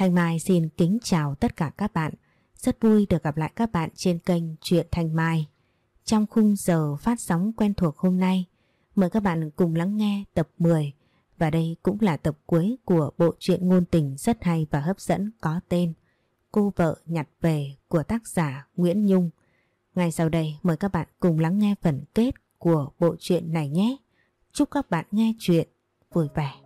Thanh Mai xin kính chào tất cả các bạn. Rất vui được gặp lại các bạn trên kênh Truyện Thanh Mai. Trong khung giờ phát sóng quen thuộc hôm nay, mời các bạn cùng lắng nghe tập 10 và đây cũng là tập cuối của bộ truyện ngôn tình rất hay và hấp dẫn có tên Cô vợ nhặt về của tác giả Nguyễn Nhung. Ngay sau đây mời các bạn cùng lắng nghe phần kết của bộ truyện này nhé. Chúc các bạn nghe chuyện vui vẻ.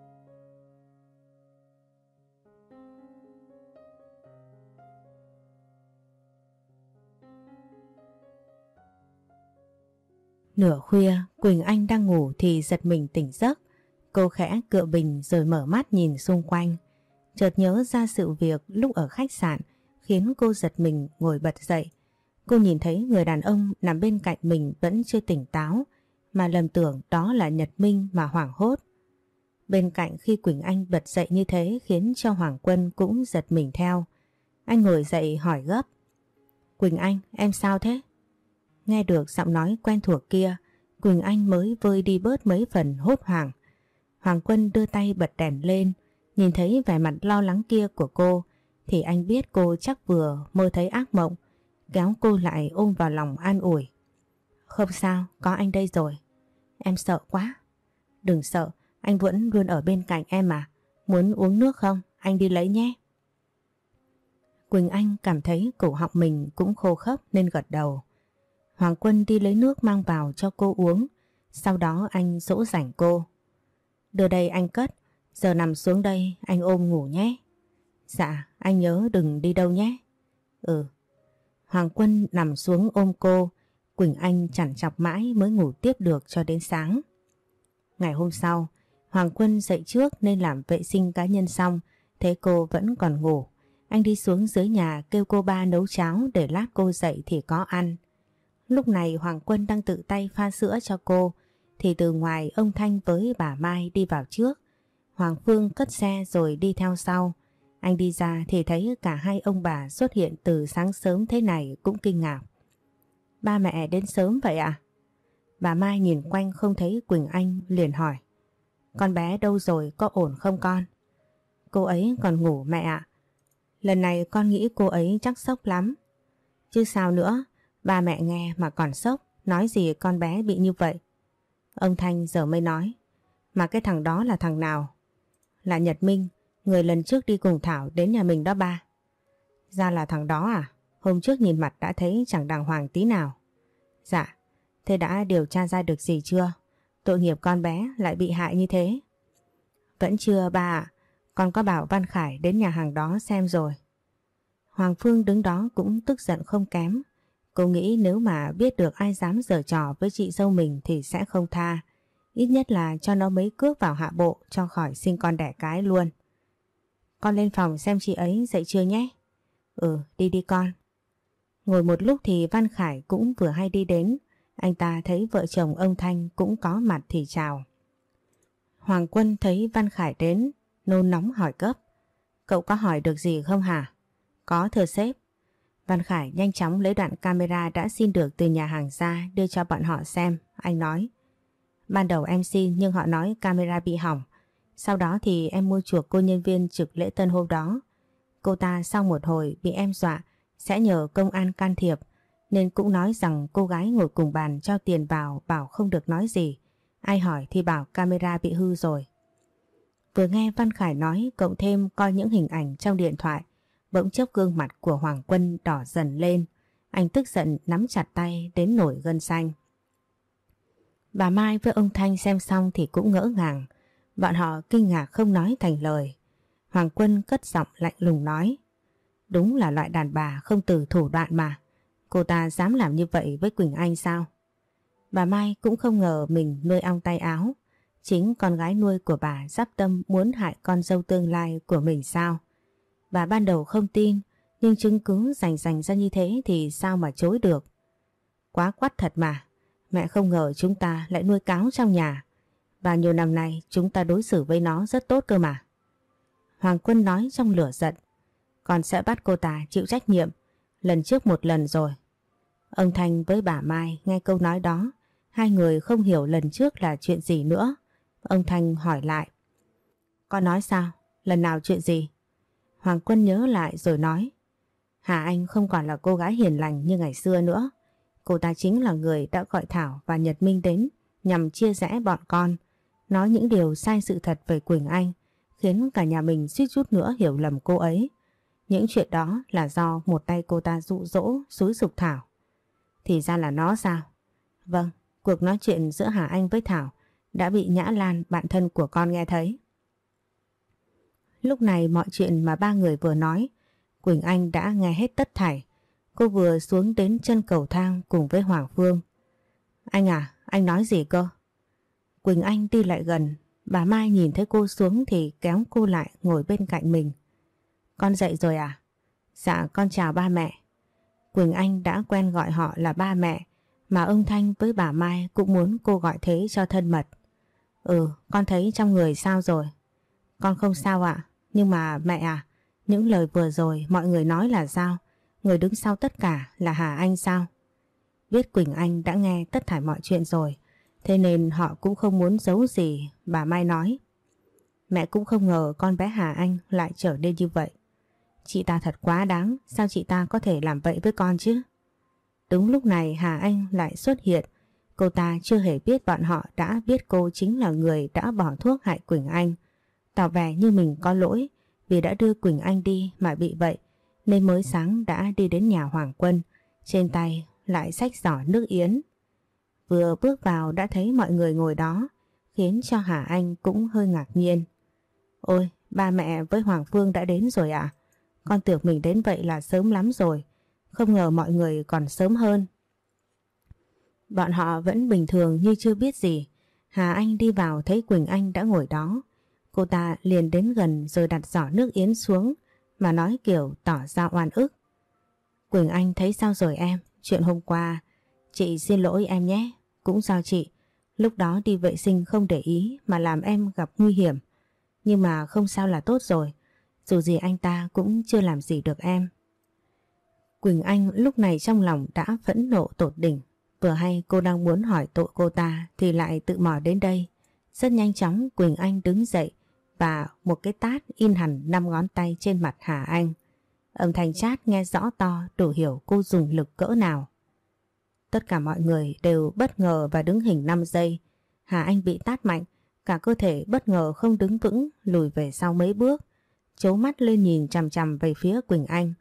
Nửa khuya, Quỳnh Anh đang ngủ thì giật mình tỉnh giấc. Cô khẽ cựa bình rồi mở mắt nhìn xung quanh. Chợt nhớ ra sự việc lúc ở khách sạn khiến cô giật mình ngồi bật dậy. Cô nhìn thấy người đàn ông nằm bên cạnh mình vẫn chưa tỉnh táo mà lầm tưởng đó là Nhật Minh mà hoảng hốt. Bên cạnh khi Quỳnh Anh bật dậy như thế khiến cho Hoàng Quân cũng giật mình theo. Anh ngồi dậy hỏi gấp. Quỳnh Anh, em sao thế? Nghe được giọng nói quen thuộc kia, Quỳnh Anh mới vơi đi bớt mấy phần hốt hoảng. Hoàng Quân đưa tay bật đèn lên, nhìn thấy vẻ mặt lo lắng kia của cô, thì anh biết cô chắc vừa mơ thấy ác mộng, kéo cô lại ôm vào lòng an ủi. Không sao, có anh đây rồi. Em sợ quá. Đừng sợ, anh vẫn luôn ở bên cạnh em mà. Muốn uống nước không? Anh đi lấy nhé. Quỳnh Anh cảm thấy cổ họng mình cũng khô khốc nên gật đầu. Hoàng Quân đi lấy nước mang vào cho cô uống. Sau đó anh dỗ rảnh cô. Đưa đây anh cất, giờ nằm xuống đây anh ôm ngủ nhé. Dạ, anh nhớ đừng đi đâu nhé. Ừ. Hoàng Quân nằm xuống ôm cô, Quỳnh Anh chẳng chọc mãi mới ngủ tiếp được cho đến sáng. Ngày hôm sau, Hoàng Quân dậy trước nên làm vệ sinh cá nhân xong, thấy cô vẫn còn ngủ. Anh đi xuống dưới nhà kêu cô ba nấu cháo để lát cô dậy thì có ăn. Lúc này Hoàng Quân đang tự tay pha sữa cho cô, thì từ ngoài ông Thanh với bà Mai đi vào trước. Hoàng Phương cất xe rồi đi theo sau. Anh đi ra thì thấy cả hai ông bà xuất hiện từ sáng sớm thế này cũng kinh ngạc. Ba mẹ đến sớm vậy à? Bà Mai nhìn quanh không thấy Quỳnh Anh liền hỏi. Con bé đâu rồi có ổn không con? Cô ấy còn ngủ mẹ ạ. Lần này con nghĩ cô ấy chắc sốc lắm. Chứ sao nữa, ba mẹ nghe mà còn sốc, nói gì con bé bị như vậy. Ông Thanh giờ mới nói. Mà cái thằng đó là thằng nào? Là Nhật Minh, người lần trước đi cùng Thảo đến nhà mình đó ba. Ra là thằng đó à? Hôm trước nhìn mặt đã thấy chẳng đàng hoàng tí nào. Dạ, thế đã điều tra ra được gì chưa? Tội nghiệp con bé lại bị hại như thế. Vẫn chưa ba ạ, con có bảo Văn Khải đến nhà hàng đó xem rồi. Hoàng Phương đứng đó cũng tức giận không kém. Cô nghĩ nếu mà biết được ai dám giở trò với chị dâu mình thì sẽ không tha. Ít nhất là cho nó mấy cước vào hạ bộ cho khỏi sinh con đẻ cái luôn. Con lên phòng xem chị ấy dậy chưa nhé. Ừ, đi đi con. Ngồi một lúc thì Văn Khải cũng vừa hay đi đến. Anh ta thấy vợ chồng ông Thanh cũng có mặt thì chào. Hoàng Quân thấy Văn Khải đến, nôn nóng hỏi cấp. Cậu có hỏi được gì không hả? Có thưa sếp. Văn Khải nhanh chóng lấy đoạn camera đã xin được từ nhà hàng ra đưa cho bọn họ xem. Anh nói. Ban đầu em xin, nhưng họ nói camera bị hỏng. Sau đó thì em mua chuộc cô nhân viên trực lễ tân hôm đó. Cô ta sau một hồi bị em dọa, sẽ nhờ công an can thiệp, nên cũng nói rằng cô gái ngồi cùng bàn cho tiền vào, bảo không được nói gì. Ai hỏi thì bảo camera bị hư rồi. Vừa nghe Văn Khải nói, cộng thêm coi những hình ảnh trong điện thoại bỗng chốc gương mặt của Hoàng Quân đỏ dần lên. Anh tức giận nắm chặt tay đến nổi gân xanh. Bà Mai với ông Thanh xem xong thì cũng ngỡ ngàng. Bọn họ kinh ngạc không nói thành lời. Hoàng Quân cất giọng lạnh lùng nói. Đúng là loại đàn bà không từ thủ đoạn mà. Cô ta dám làm như vậy với Quỳnh Anh sao? Bà Mai cũng không ngờ mình nuôi ong tay áo. Chính con gái nuôi của bà giáp tâm muốn hại con dâu tương lai của mình sao? Bà ban đầu không tin, nhưng chứng cứ rành rành ra như thế thì sao mà chối được? Quá quắt thật mà, mẹ không ngờ chúng ta lại nuôi cáo trong nhà. và nhiều năm nay chúng ta đối xử với nó rất tốt cơ mà. Hoàng Quân nói trong lửa giận. còn sẽ bắt cô ta chịu trách nhiệm. Lần trước một lần rồi. Ông Thanh với bà Mai nghe câu nói đó. Hai người không hiểu lần trước là chuyện gì nữa. Ông Thanh hỏi lại. Con nói sao? Lần nào chuyện gì? Hoàng Quân nhớ lại rồi nói Hà Anh không còn là cô gái hiền lành như ngày xưa nữa. Cô ta chính là người đã gọi Thảo và Nhật Minh đến nhằm chia rẽ bọn con, nói những điều sai sự thật về Quỳnh Anh, khiến cả nhà mình suýt chút nữa hiểu lầm cô ấy. Những chuyện đó là do một tay cô ta dụ dỗ, xúi dục Thảo. Thì ra là nó sao? Vâng, cuộc nói chuyện giữa Hà Anh với Thảo đã bị Nhã Lan, bạn thân của con nghe thấy. Lúc này mọi chuyện mà ba người vừa nói, Quỳnh Anh đã nghe hết tất thảy. Cô vừa xuống đến chân cầu thang cùng với Hoàng Phương. Anh à, anh nói gì cơ? Quỳnh Anh đi lại gần, bà Mai nhìn thấy cô xuống thì kéo cô lại ngồi bên cạnh mình. Con dậy rồi à? Dạ con chào ba mẹ. Quỳnh Anh đã quen gọi họ là ba mẹ, mà ông Thanh với bà Mai cũng muốn cô gọi thế cho thân mật. Ừ, con thấy trong người sao rồi? Con không sao ạ, nhưng mà mẹ à, những lời vừa rồi mọi người nói là sao? Người đứng sau tất cả là Hà Anh sao? Biết Quỳnh Anh đã nghe tất thải mọi chuyện rồi, thế nên họ cũng không muốn giấu gì, bà Mai nói. Mẹ cũng không ngờ con bé Hà Anh lại trở nên như vậy. Chị ta thật quá đáng, sao chị ta có thể làm vậy với con chứ? Đúng lúc này Hà Anh lại xuất hiện, cô ta chưa hề biết bọn họ đã biết cô chính là người đã bỏ thuốc hại Quỳnh Anh. Tỏ vẻ như mình có lỗi vì đã đưa Quỳnh Anh đi mà bị vậy nên mới sáng đã đi đến nhà Hoàng Quân, trên tay lại xách giỏ nước yến. Vừa bước vào đã thấy mọi người ngồi đó, khiến cho Hà Anh cũng hơi ngạc nhiên. Ôi, ba mẹ với Hoàng Phương đã đến rồi ạ? À? Con tưởng mình đến vậy là sớm lắm rồi, không ngờ mọi người còn sớm hơn. Bọn họ vẫn bình thường như chưa biết gì. Hà Anh đi vào thấy Quỳnh Anh đã ngồi đó. Cô ta liền đến gần rồi đặt giỏ nước yến xuống mà nói kiểu tỏ ra oan ức. Quỳnh Anh thấy sao rồi em? Chuyện hôm qua, chị xin lỗi em nhé. Cũng do chị, lúc đó đi vệ sinh không để ý mà làm em gặp nguy hiểm. Nhưng mà không sao là tốt rồi. Dù gì anh ta cũng chưa làm gì được em. Quỳnh Anh lúc này trong lòng đã phẫn nộ tột đỉnh. Vừa hay cô đang muốn hỏi tội cô ta thì lại tự mò đến đây. Rất nhanh chóng Quỳnh Anh đứng dậy và một cái tát in hẳn năm ngón tay trên mặt Hà Anh. Âm thanh chát nghe rõ to đủ hiểu cô dùng lực cỡ nào. Tất cả mọi người đều bất ngờ và đứng hình 5 giây. Hà Anh bị tát mạnh, cả cơ thể bất ngờ không đứng vững, lùi về sau mấy bước. Chấu mắt lên nhìn chằm chằm về phía Quỳnh Anh.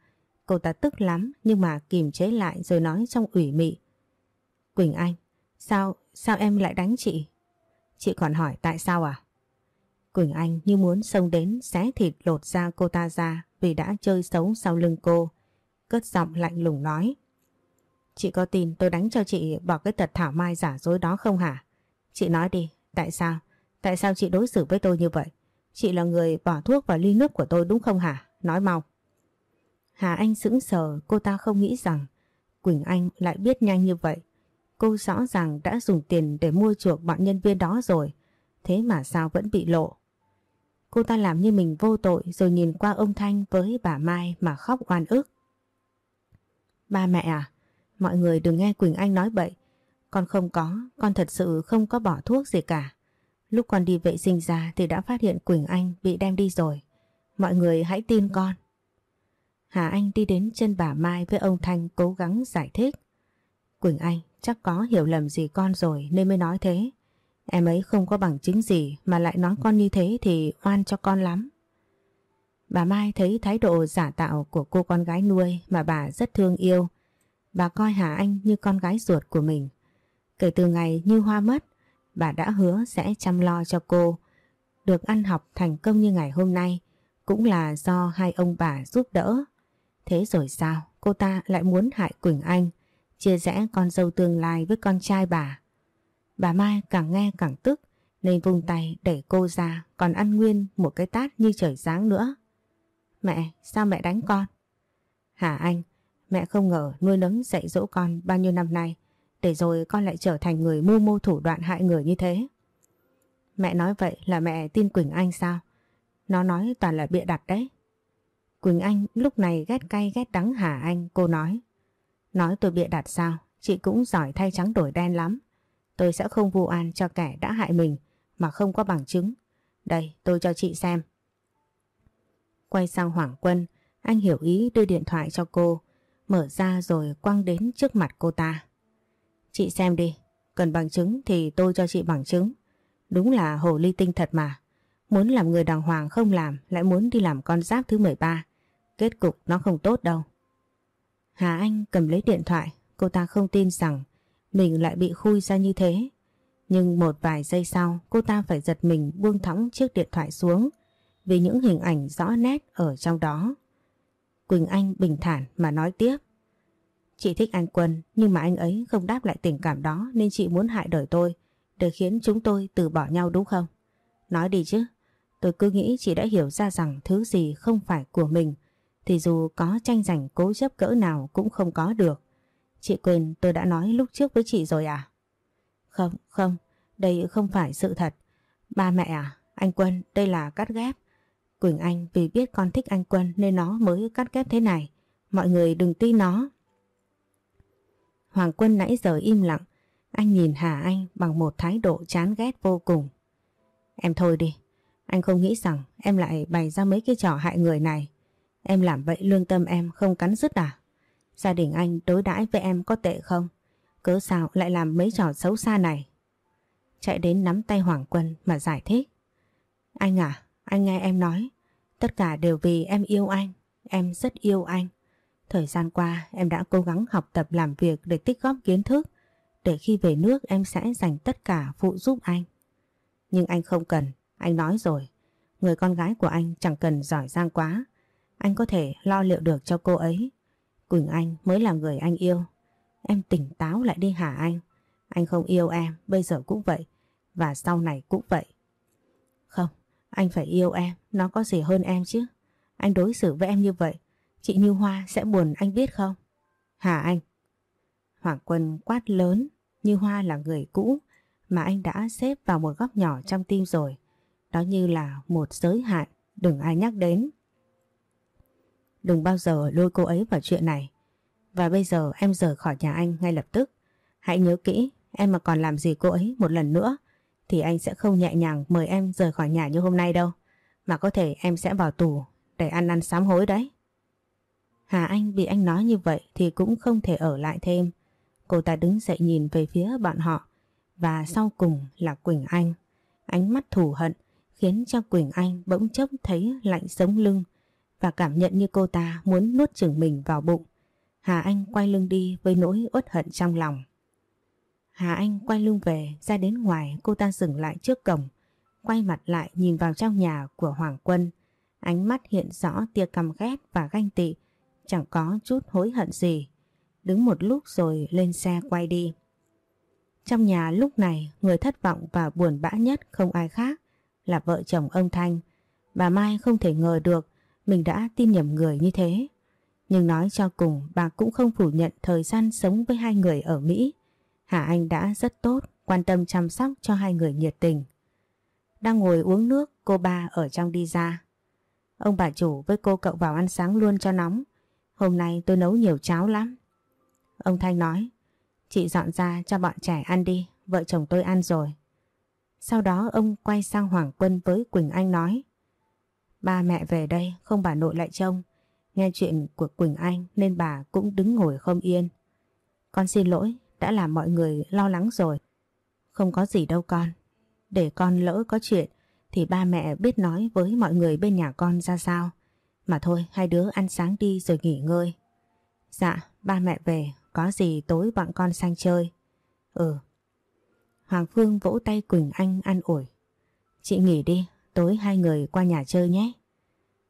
Cô ta tức lắm nhưng mà kìm chế lại rồi nói trong ủy mị. Quỳnh Anh, sao, sao em lại đánh chị? Chị còn hỏi tại sao à? Quỳnh Anh như muốn xông đến xé thịt lột da cô ta ra vì đã chơi xấu sau lưng cô. Cất giọng lạnh lùng nói. Chị có tin tôi đánh cho chị bỏ cái tật thảo mai giả dối đó không hả? Chị nói đi, tại sao? Tại sao chị đối xử với tôi như vậy? Chị là người bỏ thuốc vào ly nước của tôi đúng không hả? Nói mau. Hà Anh sững sờ cô ta không nghĩ rằng Quỳnh Anh lại biết nhanh như vậy. Cô rõ ràng đã dùng tiền để mua chuộc bọn nhân viên đó rồi. Thế mà sao vẫn bị lộ? Cô ta làm như mình vô tội rồi nhìn qua ông Thanh với bà Mai mà khóc oan ức. Ba mẹ à, mọi người đừng nghe Quỳnh Anh nói bậy. Con không có, con thật sự không có bỏ thuốc gì cả. Lúc con đi vệ sinh ra thì đã phát hiện Quỳnh Anh bị đem đi rồi. Mọi người hãy tin con. Hà Anh đi đến chân bà Mai với ông Thanh cố gắng giải thích. Quỳnh Anh chắc có hiểu lầm gì con rồi nên mới nói thế. Em ấy không có bằng chứng gì mà lại nói con như thế thì oan cho con lắm. Bà Mai thấy thái độ giả tạo của cô con gái nuôi mà bà rất thương yêu. Bà coi Hà Anh như con gái ruột của mình. Kể từ ngày như hoa mất, bà đã hứa sẽ chăm lo cho cô. Được ăn học thành công như ngày hôm nay cũng là do hai ông bà giúp đỡ. Thế rồi sao cô ta lại muốn hại Quỳnh Anh, chia rẽ con dâu tương lai với con trai bà. Bà Mai càng nghe càng tức nên vùng tay đẩy cô ra còn ăn nguyên một cái tát như trời sáng nữa. Mẹ, sao mẹ đánh con? Hả anh, mẹ không ngờ nuôi nấng dạy dỗ con bao nhiêu năm nay để rồi con lại trở thành người mưu mô thủ đoạn hại người như thế. Mẹ nói vậy là mẹ tin Quỳnh Anh sao? Nó nói toàn là bịa đặt đấy. Quỳnh Anh lúc này ghét cay ghét đắng hả anh, cô nói. Nói tôi bịa đặt sao? Chị cũng giỏi thay trắng đổi đen lắm. Tôi sẽ không vu oan cho kẻ đã hại mình mà không có bằng chứng. Đây tôi cho chị xem. quay sang Hoàng Quân, anh hiểu ý đưa điện thoại cho cô, mở ra rồi quăng đến trước mặt cô ta. Chị xem đi, cần bằng chứng thì tôi cho chị bằng chứng. Đúng là hồ ly tinh thật mà. Muốn làm người đàng hoàng không làm, lại muốn đi làm con giáp thứ 13. Kết cục nó không tốt đâu. Hà Anh cầm lấy điện thoại, cô ta không tin rằng mình lại bị khui ra như thế. Nhưng một vài giây sau, cô ta phải giật mình buông thõng chiếc điện thoại xuống vì những hình ảnh rõ nét ở trong đó. Quỳnh Anh bình thản mà nói tiếp. Chị thích anh Quân, nhưng mà anh ấy không đáp lại tình cảm đó nên chị muốn hại đời tôi để khiến chúng tôi từ bỏ nhau đúng không? Nói đi chứ. Tôi cứ nghĩ chị đã hiểu ra rằng thứ gì không phải của mình thì dù có tranh giành cố chấp cỡ nào cũng không có được. Chị quên tôi đã nói lúc trước với chị rồi à? Không, không, đây không phải sự thật. Ba mẹ à, anh Quân, đây là cắt ghép. Quỳnh Anh vì biết con thích anh Quân nên nó mới cắt ghép thế này. Mọi người đừng tin nó. Hoàng Quân nãy giờ im lặng. Anh nhìn Hà Anh bằng một thái độ chán ghét vô cùng. Em thôi đi. Anh không nghĩ rằng em lại bày ra mấy cái trò hại người này. Em làm vậy lương tâm em không cắn rứt à? Gia đình anh đối đãi với em có tệ không? Cớ sao lại làm mấy trò xấu xa này? Chạy đến nắm tay Hoàng Quân mà giải thích. Anh à, anh nghe em nói. Tất cả đều vì em yêu anh. Em rất yêu anh. Thời gian qua em đã cố gắng học tập làm việc để tích góp kiến thức. Để khi về nước em sẽ dành tất cả phụ giúp anh. Nhưng anh không cần. Anh nói rồi. Người con gái của anh chẳng cần giỏi giang quá. Anh có thể lo liệu được cho cô ấy. Quỳnh Anh mới là người anh yêu. Em tỉnh táo lại đi hả anh? Anh không yêu em, bây giờ cũng vậy. Và sau này cũng vậy. Không, anh phải yêu em, nó có gì hơn em chứ. Anh đối xử với em như vậy, chị Như Hoa sẽ buồn anh biết không? Hả anh? Hoàng Quân quát lớn, Như Hoa là người cũ mà anh đã xếp vào một góc nhỏ trong tim rồi. Đó như là một giới hạn, đừng ai nhắc đến. Đừng bao giờ lôi cô ấy vào chuyện này. Và bây giờ em rời khỏi nhà anh ngay lập tức. Hãy nhớ kỹ, em mà còn làm gì cô ấy một lần nữa thì anh sẽ không nhẹ nhàng mời em rời khỏi nhà như hôm nay đâu. Mà có thể em sẽ vào tù để ăn ăn sám hối đấy. Hà Anh bị anh nói như vậy thì cũng không thể ở lại thêm. Cô ta đứng dậy nhìn về phía bọn họ và sau cùng là Quỳnh Anh. Ánh mắt thù hận khiến cho Quỳnh Anh bỗng chốc thấy lạnh sống lưng và cảm nhận như cô ta muốn nuốt chửng mình vào bụng. Hà Anh quay lưng đi với nỗi uất hận trong lòng. Hà Anh quay lưng về, ra đến ngoài cô ta dừng lại trước cổng, quay mặt lại nhìn vào trong nhà của Hoàng Quân. Ánh mắt hiện rõ tia căm ghét và ganh tị, chẳng có chút hối hận gì. Đứng một lúc rồi lên xe quay đi. Trong nhà lúc này người thất vọng và buồn bã nhất không ai khác là vợ chồng ông Thanh. Bà Mai không thể ngờ được mình đã tin nhầm người như thế. Nhưng nói cho cùng bà cũng không phủ nhận thời gian sống với hai người ở Mỹ. Hà Anh đã rất tốt, quan tâm chăm sóc cho hai người nhiệt tình. Đang ngồi uống nước, cô ba ở trong đi ra. Ông bà chủ với cô cậu vào ăn sáng luôn cho nóng. Hôm nay tôi nấu nhiều cháo lắm. Ông Thanh nói, chị dọn ra cho bọn trẻ ăn đi, vợ chồng tôi ăn rồi. Sau đó ông quay sang Hoàng Quân với Quỳnh Anh nói, Ba mẹ về đây, không bà nội lại trông. Nghe chuyện của Quỳnh Anh nên bà cũng đứng ngồi không yên. Con xin lỗi, đã làm mọi người lo lắng rồi. Không có gì đâu con. Để con lỡ có chuyện thì ba mẹ biết nói với mọi người bên nhà con ra sao. Mà thôi, hai đứa ăn sáng đi rồi nghỉ ngơi. Dạ, ba mẹ về, có gì tối bọn con sang chơi. Ừ. Hoàng Phương vỗ tay Quỳnh Anh ăn ủi. Chị nghỉ đi, tối hai người qua nhà chơi nhé.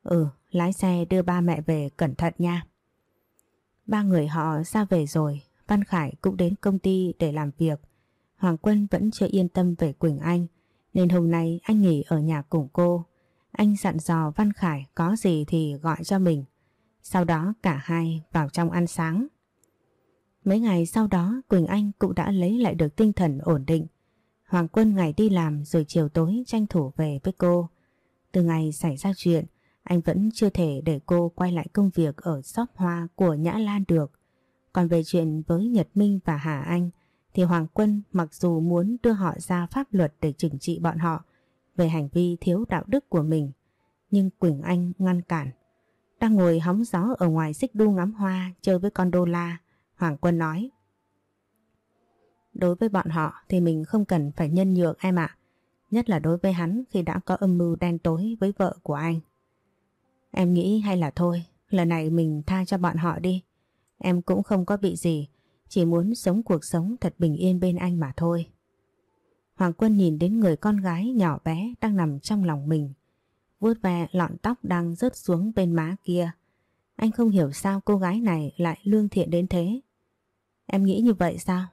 Ừ, lái xe đưa ba mẹ về cẩn thận nha. Ba người họ ra về rồi, Văn Khải cũng đến công ty để làm việc. Hoàng Quân vẫn chưa yên tâm về Quỳnh Anh, nên hôm nay anh nghỉ ở nhà cùng cô. Anh dặn dò Văn Khải có gì thì gọi cho mình. Sau đó cả hai vào trong ăn sáng. Mấy ngày sau đó Quỳnh Anh cũng đã lấy lại được tinh thần ổn định. Hoàng Quân ngày đi làm rồi chiều tối tranh thủ về với cô. Từ ngày xảy ra chuyện, anh vẫn chưa thể để cô quay lại công việc ở shop hoa của Nhã Lan được. Còn về chuyện với Nhật Minh và Hà Anh thì Hoàng Quân mặc dù muốn đưa họ ra pháp luật để trừng trị bọn họ về hành vi thiếu đạo đức của mình, Nhưng Quỳnh Anh ngăn cản. Đang ngồi hóng gió ở ngoài xích đu ngắm hoa chơi với con đô la. Hoàng Quân nói. Đối với bọn họ thì mình không cần phải nhân nhượng em ạ. Nhất là đối với hắn khi đã có âm mưu đen tối với vợ của anh. Em nghĩ hay là thôi, lần này mình tha cho bọn họ đi. Em cũng không có bị gì, chỉ muốn sống cuộc sống thật bình yên bên anh mà thôi. Hoàng Quân nhìn đến người con gái nhỏ bé đang nằm trong lòng mình. vuốt ve lọn tóc đang rớt xuống bên má kia. Anh không hiểu sao cô gái này lại lương thiện đến thế. Em nghĩ như vậy sao?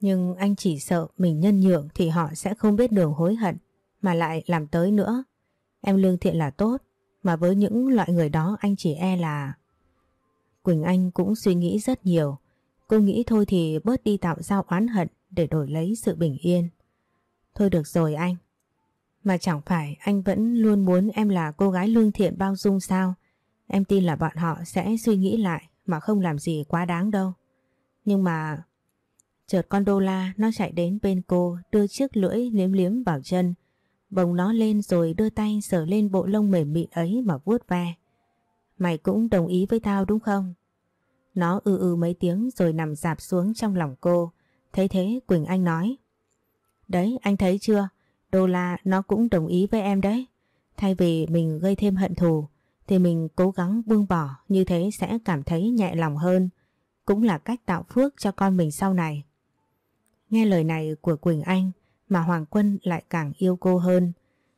Nhưng anh chỉ sợ mình nhân nhượng thì họ sẽ không biết đường hối hận, mà lại làm tới nữa. Em lương thiện là tốt, mà với những loại người đó anh chỉ e là... Quỳnh Anh cũng suy nghĩ rất nhiều. Cô nghĩ thôi thì bớt đi tạo giao oán hận để đổi lấy sự bình yên. Thôi được rồi anh. Mà chẳng phải anh vẫn luôn muốn em là cô gái lương thiện bao dung sao? Em tin là bọn họ sẽ suy nghĩ lại mà không làm gì quá đáng đâu. Nhưng mà... Chợt con đô la nó chạy đến bên cô, đưa chiếc lưỡi liếm liếm vào chân. Bồng nó lên rồi đưa tay sờ lên bộ lông mềm mịn ấy mà vuốt ve. Mày cũng đồng ý với tao đúng không? Nó ư ư mấy tiếng rồi nằm dạp xuống trong lòng cô. Thấy thế Quỳnh Anh nói. Đấy, anh thấy chưa? Đô la nó cũng đồng ý với em đấy. Thay vì mình gây thêm hận thù, thì mình cố gắng buông bỏ, như thế sẽ cảm thấy nhẹ lòng hơn. Cũng là cách tạo phước cho con mình sau này. Nghe lời này của Quỳnh Anh mà Hoàng Quân lại càng yêu cô hơn.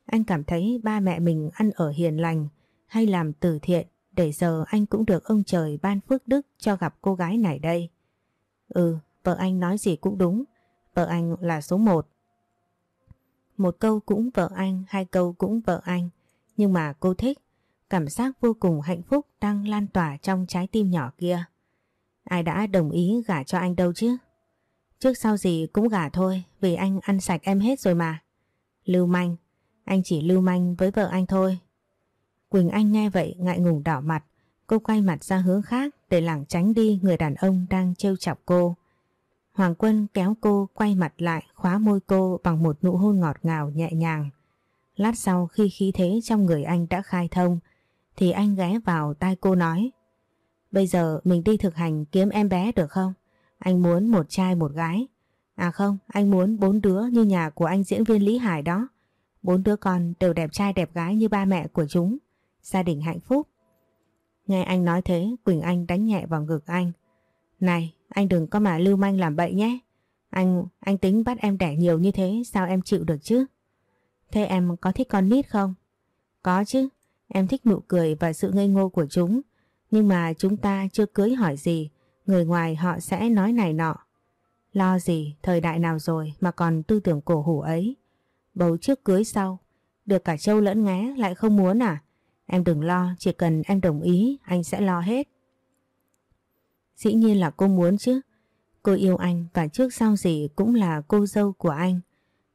Anh cảm thấy ba mẹ mình ăn ở hiền lành hay làm từ thiện để giờ anh cũng được ông trời ban phước đức cho gặp cô gái này đây. Ừ, vợ anh nói gì cũng đúng. Vợ anh là số một. Một câu cũng vợ anh, hai câu cũng vợ anh. Nhưng mà cô thích, cảm giác vô cùng hạnh phúc đang lan tỏa trong trái tim nhỏ kia. Ai đã đồng ý gả cho anh đâu chứ? Trước sau gì cũng gả thôi vì anh ăn sạch em hết rồi mà. Lưu manh, anh chỉ lưu manh với vợ anh thôi. Quỳnh Anh nghe vậy ngại ngùng đỏ mặt, cô quay mặt ra hướng khác để lảng tránh đi người đàn ông đang trêu chọc cô. Hoàng Quân kéo cô quay mặt lại khóa môi cô bằng một nụ hôn ngọt ngào nhẹ nhàng. Lát sau khi khí thế trong người anh đã khai thông thì anh ghé vào tai cô nói Bây giờ mình đi thực hành kiếm em bé được không? Anh muốn một trai một gái. À không, anh muốn bốn đứa như nhà của anh diễn viên Lý Hải đó. Bốn đứa con đều đẹp trai đẹp gái như ba mẹ của chúng. Gia đình hạnh phúc. Nghe anh nói thế, Quỳnh Anh đánh nhẹ vào ngực anh. Này, anh đừng có mà lưu manh làm bậy nhé. Anh, anh tính bắt em đẻ nhiều như thế sao em chịu được chứ? Thế em có thích con nít không? Có chứ, em thích nụ cười và sự ngây ngô của chúng. Nhưng mà chúng ta chưa cưới hỏi gì, người ngoài họ sẽ nói này nọ. Lo gì, thời đại nào rồi mà còn tư tưởng cổ hủ ấy. Bầu trước cưới sau, được cả châu lẫn ngé lại không muốn à? Em đừng lo, chỉ cần em đồng ý, anh sẽ lo hết. Dĩ nhiên là cô muốn chứ. Cô yêu anh và trước sau gì cũng là cô dâu của anh.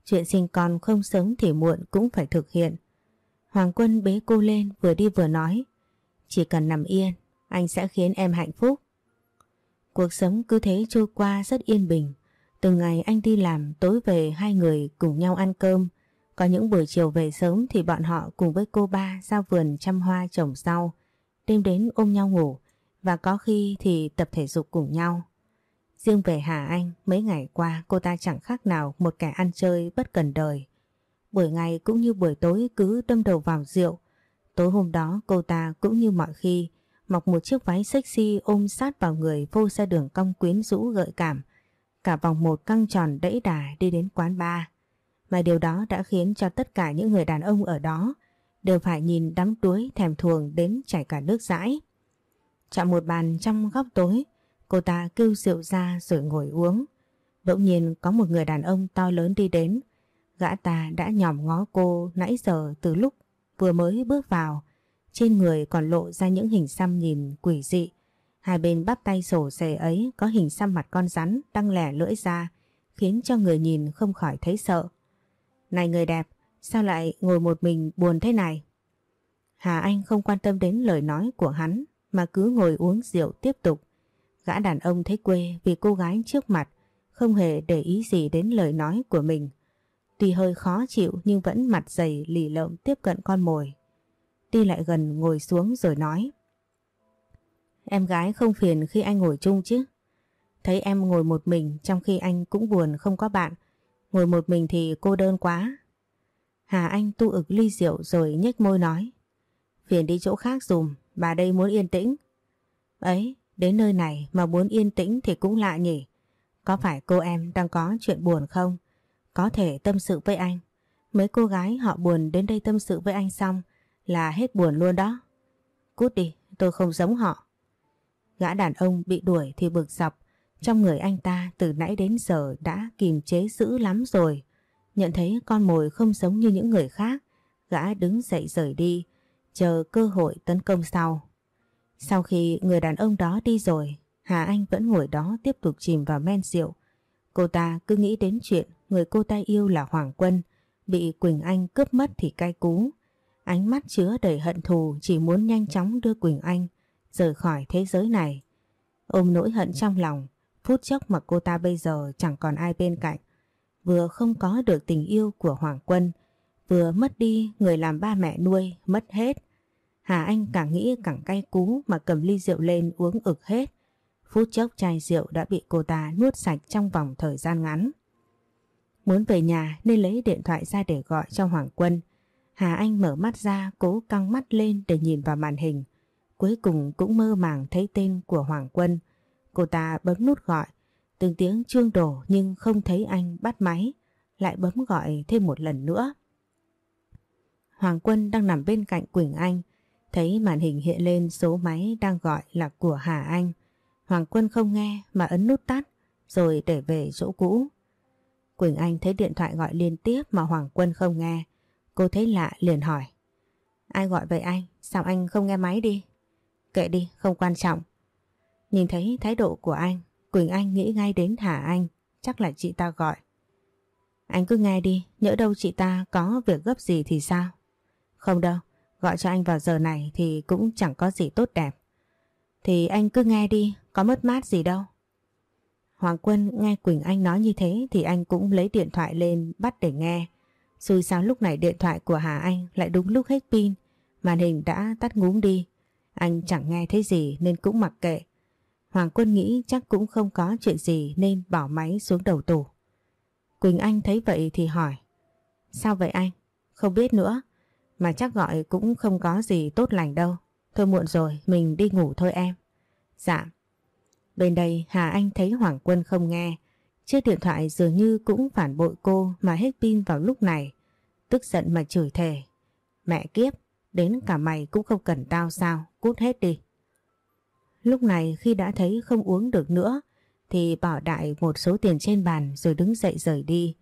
Chuyện sinh con không sớm thì muộn cũng phải thực hiện. Hoàng Quân bế cô lên vừa đi vừa nói. Chỉ cần nằm yên, anh sẽ khiến em hạnh phúc. Cuộc sống cứ thế trôi qua rất yên bình. Từng ngày anh đi làm tối về hai người cùng nhau ăn cơm. Có những buổi chiều về sớm thì bọn họ cùng với cô ba ra vườn chăm hoa trồng rau. Đêm đến ôm nhau ngủ và có khi thì tập thể dục cùng nhau. Riêng về Hà Anh, mấy ngày qua cô ta chẳng khác nào một kẻ ăn chơi bất cần đời. Buổi ngày cũng như buổi tối cứ đâm đầu vào rượu. Tối hôm đó cô ta cũng như mọi khi mặc một chiếc váy sexy ôm sát vào người vô ra đường cong quyến rũ gợi cảm. Cả vòng một căng tròn đẫy đà đi đến quán bar. Mà điều đó đã khiến cho tất cả những người đàn ông ở đó đều phải nhìn đắm đuối thèm thuồng đến chảy cả nước dãi. chạm một bàn trong góc tối, cô ta kêu rượu ra rồi ngồi uống. Bỗng nhiên có một người đàn ông to lớn đi đến. Gã ta đã nhòm ngó cô nãy giờ từ lúc vừa mới bước vào. Trên người còn lộ ra những hình xăm nhìn quỷ dị. Hai bên bắp tay sổ xề ấy có hình xăm mặt con rắn đang lẻ lưỡi ra, khiến cho người nhìn không khỏi thấy sợ. Này người đẹp, sao lại ngồi một mình buồn thế này? Hà Anh không quan tâm đến lời nói của hắn mà cứ ngồi uống rượu tiếp tục. Gã đàn ông thấy quê vì cô gái trước mặt không hề để ý gì đến lời nói của mình. Tuy hơi khó chịu nhưng vẫn mặt dày lì lợm tiếp cận con mồi đi lại gần ngồi xuống rồi nói. Em gái không phiền khi anh ngồi chung chứ? Thấy em ngồi một mình trong khi anh cũng buồn không có bạn. Ngồi một mình thì cô đơn quá. Hà Anh tu ực ly rượu rồi nhếch môi nói. Phiền đi chỗ khác dùm, bà đây muốn yên tĩnh. Ấy, đến nơi này mà muốn yên tĩnh thì cũng lạ nhỉ. Có phải cô em đang có chuyện buồn không? Có thể tâm sự với anh. Mấy cô gái họ buồn đến đây tâm sự với anh xong là hết buồn luôn đó. Cút đi, tôi không giống họ. Gã đàn ông bị đuổi thì bực dọc. Trong người anh ta từ nãy đến giờ đã kìm chế dữ lắm rồi. Nhận thấy con mồi không giống như những người khác. Gã đứng dậy rời đi, chờ cơ hội tấn công sau. Sau khi người đàn ông đó đi rồi, Hà Anh vẫn ngồi đó tiếp tục chìm vào men rượu. Cô ta cứ nghĩ đến chuyện người cô ta yêu là Hoàng Quân, bị Quỳnh Anh cướp mất thì cay cú. Ánh mắt chứa đầy hận thù chỉ muốn nhanh chóng đưa Quỳnh Anh rời khỏi thế giới này. Ôm nỗi hận trong lòng, phút chốc mà cô ta bây giờ chẳng còn ai bên cạnh. Vừa không có được tình yêu của Hoàng Quân, vừa mất đi người làm ba mẹ nuôi, mất hết. Hà Anh càng nghĩ càng cay cú mà cầm ly rượu lên uống ực hết. Phút chốc chai rượu đã bị cô ta nuốt sạch trong vòng thời gian ngắn. Muốn về nhà nên lấy điện thoại ra để gọi cho Hoàng Quân. Hà Anh mở mắt ra, cố căng mắt lên để nhìn vào màn hình. Cuối cùng cũng mơ màng thấy tên của Hoàng Quân. Cô ta bấm nút gọi. Từng tiếng chuông đổ nhưng không thấy anh bắt máy. Lại bấm gọi thêm một lần nữa. Hoàng Quân đang nằm bên cạnh Quỳnh Anh. Thấy màn hình hiện lên, số máy đang gọi là của Hà Anh. Hoàng Quân không nghe mà ấn nút tắt, rồi để về chỗ cũ. Quỳnh Anh thấy điện thoại gọi liên tiếp mà Hoàng Quân không nghe. Cô thấy lạ liền hỏi. Ai gọi vậy anh? Sao anh không nghe máy đi? Kệ đi, không quan trọng. Nhìn thấy thái độ của anh, Quỳnh Anh nghĩ ngay đến Hà Anh, chắc là chị ta gọi. Anh cứ nghe đi, nhỡ đâu chị ta có việc gấp gì thì sao? Không đâu, gọi cho anh vào giờ này thì cũng chẳng có gì tốt đẹp. Thì anh cứ nghe đi, có mất mát gì đâu. Hoàng Quân nghe Quỳnh Anh nói như thế thì anh cũng lấy điện thoại lên bắt để nghe. Xui sao lúc này điện thoại của Hà Anh lại đúng lúc hết pin, màn hình đã tắt ngúm đi. Anh chẳng nghe thấy gì nên cũng mặc kệ. Hoàng Quân nghĩ chắc cũng không có chuyện gì nên bỏ máy xuống đầu tủ. Quỳnh Anh thấy vậy thì hỏi. Sao vậy anh? Không biết nữa. Mà chắc gọi cũng không có gì tốt lành đâu. Thôi muộn rồi, mình đi ngủ thôi em. Dạ. Bên đây Hà Anh thấy Hoàng Quân không nghe. Chiếc điện thoại dường như cũng phản bội cô mà hết pin vào lúc này. Tức giận mà chửi thề. Mẹ kiếp, đến cả mày cũng không cần tao sao, cút hết đi. Lúc này khi đã thấy không uống được nữa thì bỏ đại một số tiền trên bàn rồi đứng dậy rời đi.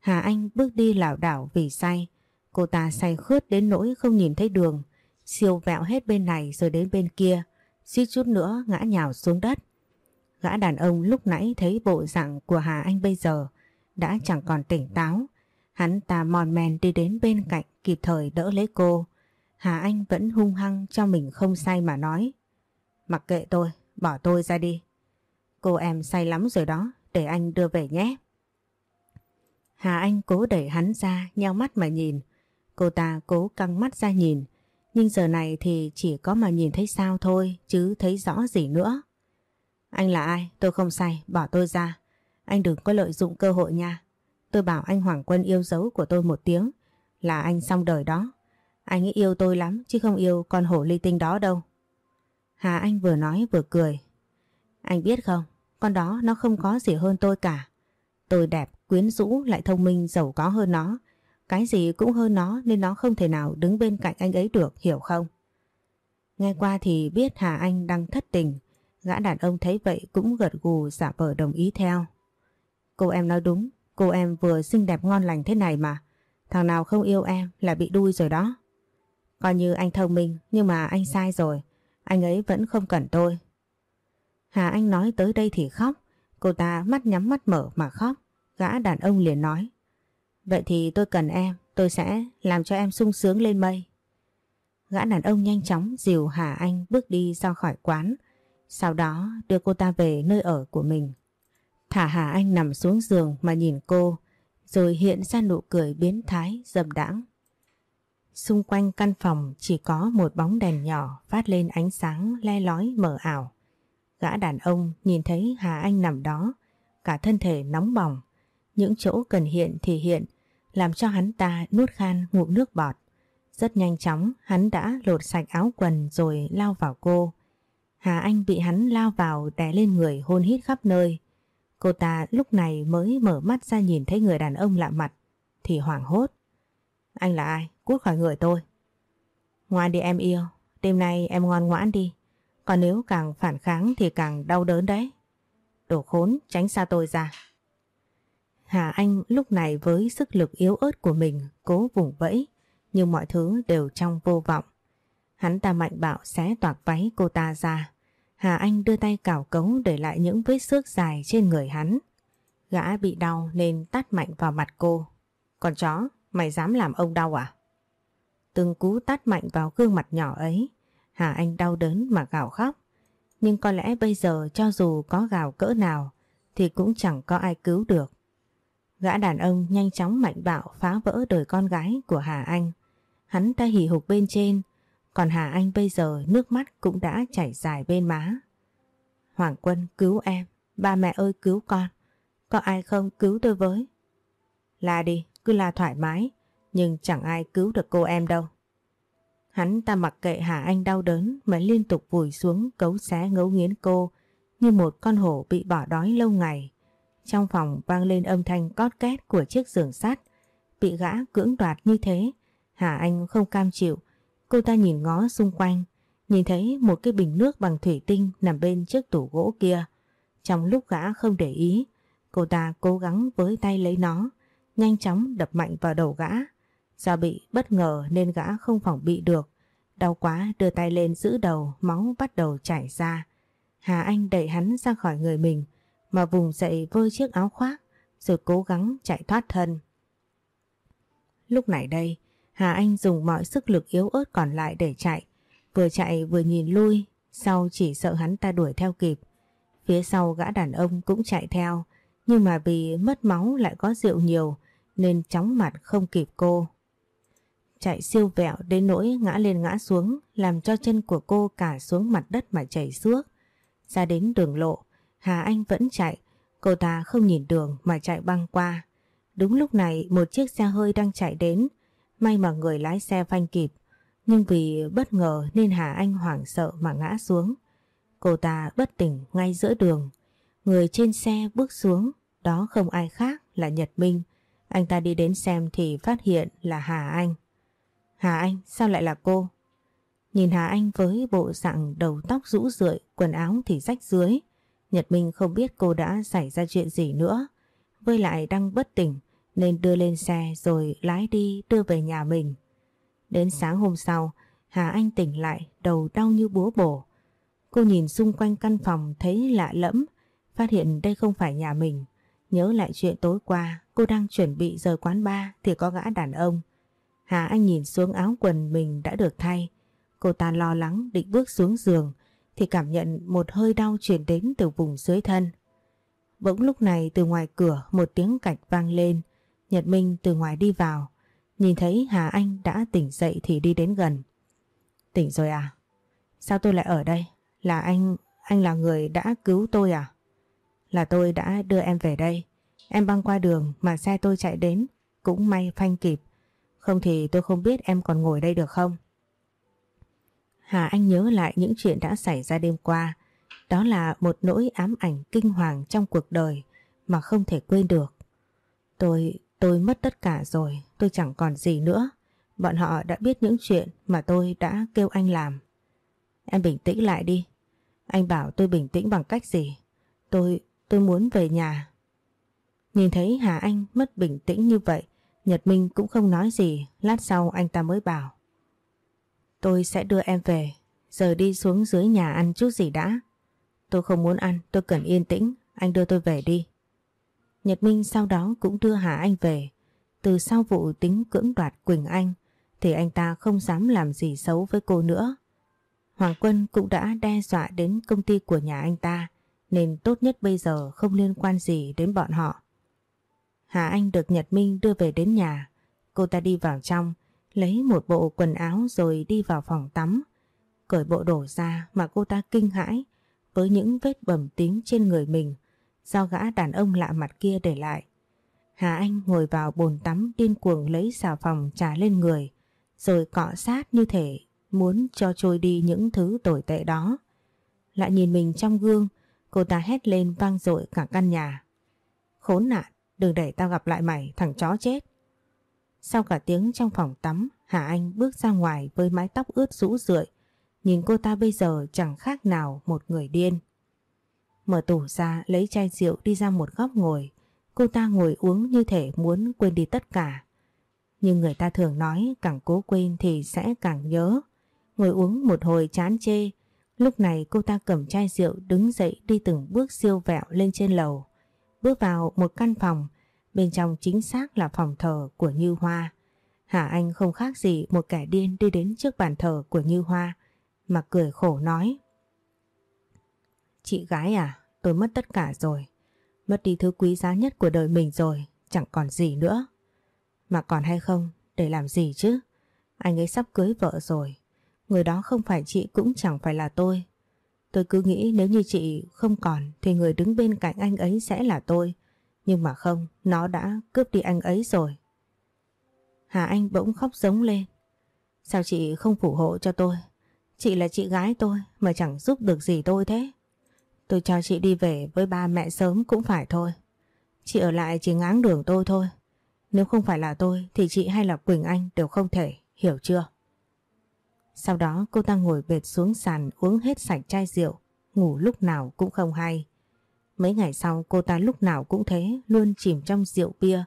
Hà Anh bước đi lảo đảo vì say. Cô ta say khướt đến nỗi không nhìn thấy đường, siêu vẹo hết bên này rồi đến bên kia, suýt chút nữa ngã nhào xuống đất. Gã đàn ông lúc nãy thấy bộ dạng của Hà Anh bây giờ đã chẳng còn tỉnh táo. Hắn ta mòn men đi đến bên cạnh kịp thời đỡ lấy cô. Hà Anh vẫn hung hăng cho mình không say mà nói. Mặc kệ tôi, bỏ tôi ra đi. Cô em say lắm rồi đó, để anh đưa về nhé. Hà Anh cố đẩy hắn ra, nheo mắt mà nhìn. Cô ta cố căng mắt ra nhìn, nhưng giờ này thì chỉ có mà nhìn thấy sao thôi, chứ thấy rõ gì nữa. Anh là ai? Tôi không say, bỏ tôi ra. Anh đừng có lợi dụng cơ hội nha. Tôi bảo anh Hoàng Quân yêu dấu của tôi một tiếng, là anh xong đời đó. Anh ấy yêu tôi lắm, chứ không yêu con hổ ly tinh đó đâu. Hà Anh vừa nói vừa cười. Anh biết không, con đó nó không có gì hơn tôi cả. Tôi đẹp, quyến rũ, lại thông minh, giàu có hơn nó. Cái gì cũng hơn nó nên nó không thể nào đứng bên cạnh anh ấy được, hiểu không? Nghe qua thì biết Hà Anh đang thất tình. Gã đàn ông thấy vậy cũng gật gù giả vờ đồng ý theo. Cô em nói đúng, cô em vừa xinh đẹp ngon lành thế này mà. Thằng nào không yêu em là bị đuôi rồi đó. Coi như anh thông minh nhưng mà anh sai rồi. Anh ấy vẫn không cần tôi. Hà Anh nói tới đây thì khóc. Cô ta mắt nhắm mắt mở mà khóc. Gã đàn ông liền nói. Vậy thì tôi cần em, tôi sẽ làm cho em sung sướng lên mây. Gã đàn ông nhanh chóng dìu Hà Anh bước đi ra khỏi quán. Sau đó đưa cô ta về nơi ở của mình. Thả Hà Anh nằm xuống giường mà nhìn cô, rồi hiện ra nụ cười biến thái dầm đãng. Xung quanh căn phòng chỉ có một bóng đèn nhỏ phát lên ánh sáng le lói mờ ảo. Gã đàn ông nhìn thấy Hà Anh nằm đó, cả thân thể nóng bỏng. Những chỗ cần hiện thì hiện, làm cho hắn ta nuốt khan ngụm nước bọt. Rất nhanh chóng hắn đã lột sạch áo quần rồi lao vào cô. Hà Anh bị hắn lao vào đè lên người hôn hít khắp nơi. Cô ta lúc này mới mở mắt ra nhìn thấy người đàn ông lạ mặt thì hoảng hốt. Anh là ai? Cút khỏi người tôi. Ngoan đi em yêu, đêm nay em ngoan ngoãn đi. Còn nếu càng phản kháng thì càng đau đớn đấy. Đồ khốn, tránh xa tôi ra. Hà Anh lúc này với sức lực yếu ớt của mình cố vùng vẫy, nhưng mọi thứ đều trong vô vọng. Hắn ta mạnh bạo xé toạc váy cô ta ra. Hà Anh đưa tay cào cấu để lại những vết xước dài trên người hắn. Gã bị đau nên tát mạnh vào mặt cô. Còn chó, mày dám làm ông đau à? Từng cú tát mạnh vào gương mặt nhỏ ấy, Hà Anh đau đớn mà gào khóc. Nhưng có lẽ bây giờ cho dù có gào cỡ nào thì cũng chẳng có ai cứu được. Gã đàn ông nhanh chóng mạnh bạo phá vỡ đời con gái của Hà Anh. Hắn ta hỉ hục bên trên, còn Hà Anh bây giờ nước mắt cũng đã chảy dài bên má. Hoàng Quân cứu em, ba mẹ ơi cứu con. Có ai không cứu tôi với? La đi, cứ la thoải mái, nhưng chẳng ai cứu được cô em đâu. Hắn ta mặc kệ Hà Anh đau đớn mà liên tục vùi xuống cấu xé ngấu nghiến cô như một con hổ bị bỏ đói lâu ngày. Trong phòng vang lên âm thanh cót két của chiếc giường sắt. Bị gã cưỡng đoạt như thế, Hà Anh không cam chịu. Cô ta nhìn ngó xung quanh, nhìn thấy một cái bình nước bằng thủy tinh nằm bên chiếc tủ gỗ kia. Trong lúc gã không để ý, cô ta cố gắng với tay lấy nó, nhanh chóng đập mạnh vào đầu gã. Do bị bất ngờ nên gã không phòng bị được. Đau quá đưa tay lên giữ đầu, máu bắt đầu chảy ra. Hà Anh đẩy hắn ra khỏi người mình, mà vùng dậy vơi chiếc áo khoác rồi cố gắng chạy thoát thân. Lúc này đây, Hà Anh dùng mọi sức lực yếu ớt còn lại để chạy, vừa chạy vừa nhìn lui, sau chỉ sợ hắn ta đuổi theo kịp. Phía sau gã đàn ông cũng chạy theo, nhưng mà vì mất máu lại có rượu nhiều nên chóng mặt không kịp cô. Chạy siêu vẹo đến nỗi ngã lên ngã xuống làm cho chân của cô cả xuống mặt đất mà chảy xước. Ra đến đường lộ, Hà Anh vẫn chạy, cô ta không nhìn đường mà chạy băng qua. Đúng lúc này một chiếc xe hơi đang chạy đến, may mà người lái xe phanh kịp. Nhưng vì bất ngờ nên Hà Anh hoảng sợ mà ngã xuống. Cô ta bất tỉnh ngay giữa đường. Người trên xe bước xuống, đó không ai khác là Nhật Minh. Anh ta đi đến xem thì phát hiện là Hà Anh. Hà Anh, sao lại là cô? Nhìn Hà Anh với bộ dạng đầu tóc rũ rượi, quần áo thì rách dưới. Nhật Minh không biết cô đã xảy ra chuyện gì nữa. Với lại đang bất tỉnh nên đưa lên xe rồi lái đi đưa về nhà mình. Đến sáng hôm sau, Hà Anh tỉnh lại đầu đau như búa bổ. Cô nhìn xung quanh căn phòng thấy lạ lẫm, phát hiện đây không phải nhà mình. Nhớ lại chuyện tối qua, cô đang chuẩn bị rời quán bar thì có gã đàn ông. Hà Anh nhìn xuống áo quần mình đã được thay. Cô ta lo lắng định bước xuống giường thì cảm nhận một hơi đau truyền đến từ vùng dưới thân. Bỗng lúc này từ ngoài cửa một tiếng cạch vang lên. Nhật Minh từ ngoài đi vào. Nhìn thấy Hà Anh đã tỉnh dậy thì đi đến gần. Tỉnh rồi à? Sao tôi lại ở đây? Là anh, anh là người đã cứu tôi à? Là tôi đã đưa em về đây. Em băng qua đường mà xe tôi chạy đến. Cũng may phanh kịp. Không thì tôi không biết em còn ngồi đây được không? Hà Anh nhớ lại những chuyện đã xảy ra đêm qua. Đó là một nỗi ám ảnh kinh hoàng trong cuộc đời mà không thể quên được. Tôi, tôi mất tất cả rồi, tôi chẳng còn gì nữa. Bọn họ đã biết những chuyện mà tôi đã kêu anh làm. Em bình tĩnh lại đi. Anh bảo tôi bình tĩnh bằng cách gì? Tôi, tôi muốn về nhà. Nhìn thấy Hà Anh mất bình tĩnh như vậy, Nhật Minh cũng không nói gì, lát sau anh ta mới bảo. Tôi sẽ đưa em về, giờ đi xuống dưới nhà ăn chút gì đã. Tôi không muốn ăn, tôi cần yên tĩnh, anh đưa tôi về đi. Nhật Minh sau đó cũng đưa Hà Anh về. Từ sau vụ tính cưỡng đoạt Quỳnh Anh, thì anh ta không dám làm gì xấu với cô nữa. Hoàng Quân cũng đã đe dọa đến công ty của nhà anh ta, nên tốt nhất bây giờ không liên quan gì đến bọn họ. Hà Anh được Nhật Minh đưa về đến nhà. Cô ta đi vào trong, lấy một bộ quần áo rồi đi vào phòng tắm. Cởi bộ đổ ra mà cô ta kinh hãi với những vết bầm tím trên người mình do gã đàn ông lạ mặt kia để lại. Hà Anh ngồi vào bồn tắm điên cuồng lấy xà phòng trà lên người rồi cọ sát như thể muốn cho trôi đi những thứ tồi tệ đó. Lại nhìn mình trong gương, cô ta hét lên vang dội cả căn nhà. Khốn nạn, đừng để tao gặp lại mày, thằng chó chết. Sau cả tiếng trong phòng tắm, Hà Anh bước ra ngoài với mái tóc ướt rũ rượi. Nhìn cô ta bây giờ chẳng khác nào một người điên. Mở tủ ra, lấy chai rượu đi ra một góc ngồi. Cô ta ngồi uống như thể muốn quên đi tất cả. Nhưng người ta thường nói càng cố quên thì sẽ càng nhớ. Ngồi uống một hồi chán chê. Lúc này cô ta cầm chai rượu đứng dậy đi từng bước siêu vẹo lên trên lầu. Bước vào một căn phòng. Bên trong chính xác là phòng thờ của Như Hoa. Hà Anh không khác gì một kẻ điên đi đến trước bàn thờ của Như Hoa, mà cười khổ nói. Chị gái à, tôi mất tất cả rồi. Mất đi thứ quý giá nhất của đời mình rồi, chẳng còn gì nữa. Mà còn hay không, để làm gì chứ? Anh ấy sắp cưới vợ rồi. Người đó không phải chị cũng chẳng phải là tôi. Tôi cứ nghĩ nếu như chị không còn thì người đứng bên cạnh anh ấy sẽ là tôi. Nhưng mà không, nó đã cướp đi anh ấy rồi. Hà Anh bỗng khóc giống lên. Sao chị không phù hộ cho tôi? Chị là chị gái tôi mà chẳng giúp được gì tôi thế. Tôi cho chị đi về với ba mẹ sớm cũng phải thôi. Chị ở lại chỉ ngáng đường tôi thôi. Nếu không phải là tôi thì chị hay là Quỳnh Anh đều không thể, hiểu chưa? Sau đó cô ta ngồi bệt xuống sàn uống hết sạch chai rượu, ngủ lúc nào cũng không hay. Mấy ngày sau cô ta lúc nào cũng thế, luôn chìm trong rượu bia,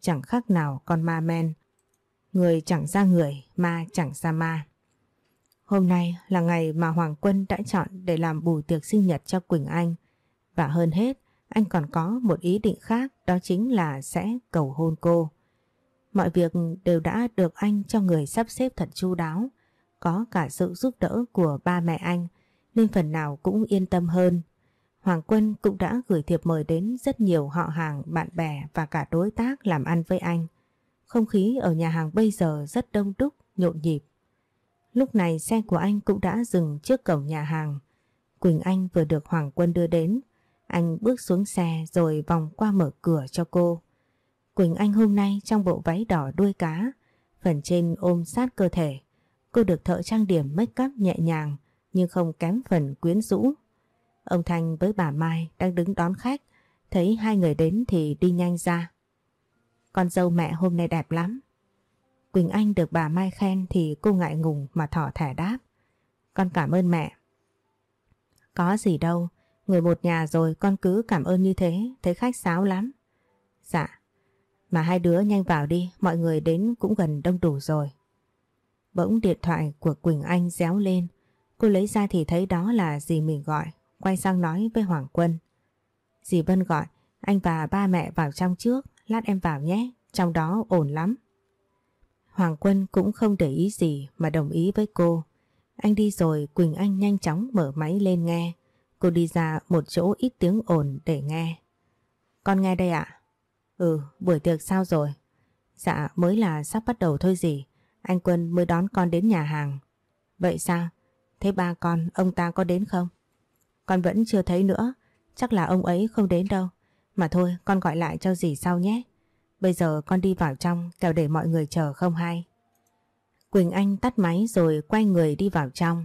chẳng khác nào con ma men. Người chẳng ra người, ma chẳng ra ma. Hôm nay là ngày mà Hoàng Quân đã chọn để làm bù tiệc sinh nhật cho Quỳnh Anh. Và hơn hết, anh còn có một ý định khác đó chính là sẽ cầu hôn cô. Mọi việc đều đã được anh cho người sắp xếp thật chu đáo, có cả sự giúp đỡ của ba mẹ anh nên phần nào cũng yên tâm hơn. Hoàng Quân cũng đã gửi thiệp mời đến rất nhiều họ hàng, bạn bè và cả đối tác làm ăn với anh. Không khí ở nhà hàng bây giờ rất đông đúc, nhộn nhịp. Lúc này xe của anh cũng đã dừng trước cổng nhà hàng. Quỳnh Anh vừa được Hoàng Quân đưa đến. Anh bước xuống xe rồi vòng qua mở cửa cho cô. Quỳnh Anh hôm nay trong bộ váy đỏ đuôi cá, phần trên ôm sát cơ thể. Cô được thợ trang điểm make up nhẹ nhàng nhưng không kém phần quyến rũ. Ông Thanh với bà Mai đang đứng đón khách, thấy hai người đến thì đi nhanh ra. Con dâu mẹ hôm nay đẹp lắm. Quỳnh Anh được bà Mai khen thì cô ngại ngùng mà thỏ thẻ đáp. Con cảm ơn mẹ. Có gì đâu, người một nhà rồi con cứ cảm ơn như thế, thấy khách sáo lắm. Dạ, mà hai đứa nhanh vào đi, mọi người đến cũng gần đông đủ rồi. Bỗng điện thoại của Quỳnh Anh réo lên, cô lấy ra thì thấy đó là dì mình gọi, quay sang nói với Hoàng Quân. Dì Vân gọi, anh và ba mẹ vào trong trước, lát em vào nhé, trong đó ổn lắm. Hoàng Quân cũng không để ý gì mà đồng ý với cô. Anh đi rồi Quỳnh Anh nhanh chóng mở máy lên nghe. Cô đi ra một chỗ ít tiếng ồn để nghe. Con nghe đây ạ. Ừ, buổi tiệc sao rồi? Dạ, mới là sắp bắt đầu thôi gì. Anh Quân mới đón con đến nhà hàng. Vậy sao? Thế ba con, ông ta có đến không? Con vẫn chưa thấy nữa. Chắc là ông ấy không đến đâu. Mà thôi, con gọi lại cho dì sau nhé. Bây giờ con đi vào trong kẻo để mọi người chờ không hay. Quỳnh Anh tắt máy rồi quay người đi vào trong.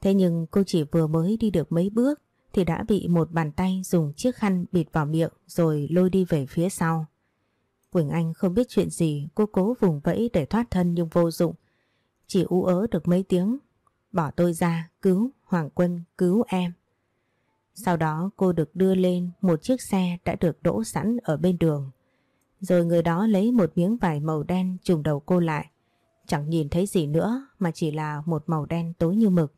Thế nhưng cô chỉ vừa mới đi được mấy bước thì đã bị một bàn tay dùng chiếc khăn bịt vào miệng rồi lôi đi về phía sau. Quỳnh Anh không biết chuyện gì, cô cố vùng vẫy để thoát thân nhưng vô dụng. Chỉ ú ớ được mấy tiếng, bỏ tôi ra, cứu, Hoàng Quân, cứu em. Sau đó cô được đưa lên một chiếc xe đã được đỗ sẵn ở bên đường. Rồi người đó lấy một miếng vải màu đen trùm đầu cô lại. Chẳng nhìn thấy gì nữa mà chỉ là một màu đen tối như mực.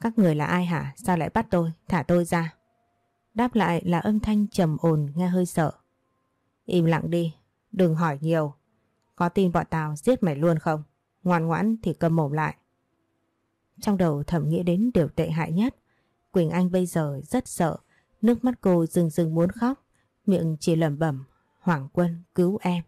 Các người là ai hả? Sao lại bắt tôi? Thả tôi ra. Đáp lại là âm thanh trầm ồn nghe hơi sợ. Im lặng đi, đừng hỏi nhiều. Có tin bọn tao giết mày luôn không? Ngoan ngoãn thì cầm mồm lại. Trong đầu thầm nghĩ đến điều tệ hại nhất. Quỳnh Anh bây giờ rất sợ. Nước mắt cô rừng rừng muốn khóc. Miệng chỉ lẩm bẩm Hoàng Quân cứu em.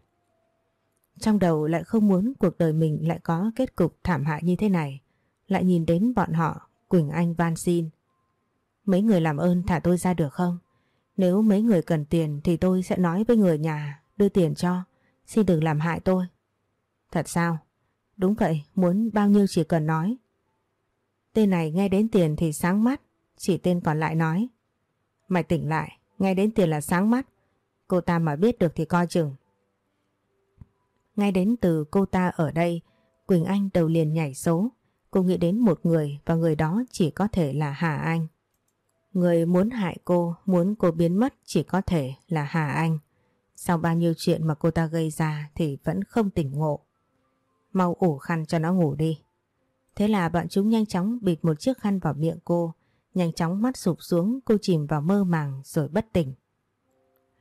Trong đầu lại không muốn cuộc đời mình lại có kết cục thảm hại như thế này. Lại nhìn đến bọn họ, Quỳnh Anh van xin. Mấy người làm ơn thả tôi ra được không? Nếu mấy người cần tiền thì tôi sẽ nói với người nhà đưa tiền cho. Xin đừng làm hại tôi. Thật sao? Đúng vậy, muốn bao nhiêu chỉ cần nói. Tên này nghe đến tiền thì sáng mắt, chỉ tên còn lại nói. Mày tỉnh lại, nghe đến tiền là sáng mắt. Cô ta mà biết được thì coi chừng. Ngay đến từ cô ta ở đây, Quỳnh Anh đầu liền nhảy số. Cô nghĩ đến một người và người đó chỉ có thể là Hà Anh. Người muốn hại cô, muốn cô biến mất chỉ có thể là Hà Anh. Sau bao nhiêu chuyện mà cô ta gây ra thì vẫn không tỉnh ngộ. Mau ủ khăn cho nó ngủ đi. Thế là bọn chúng nhanh chóng bịt một chiếc khăn vào miệng cô, nhanh chóng mắt sụp xuống cô chìm vào mơ màng rồi bất tỉnh.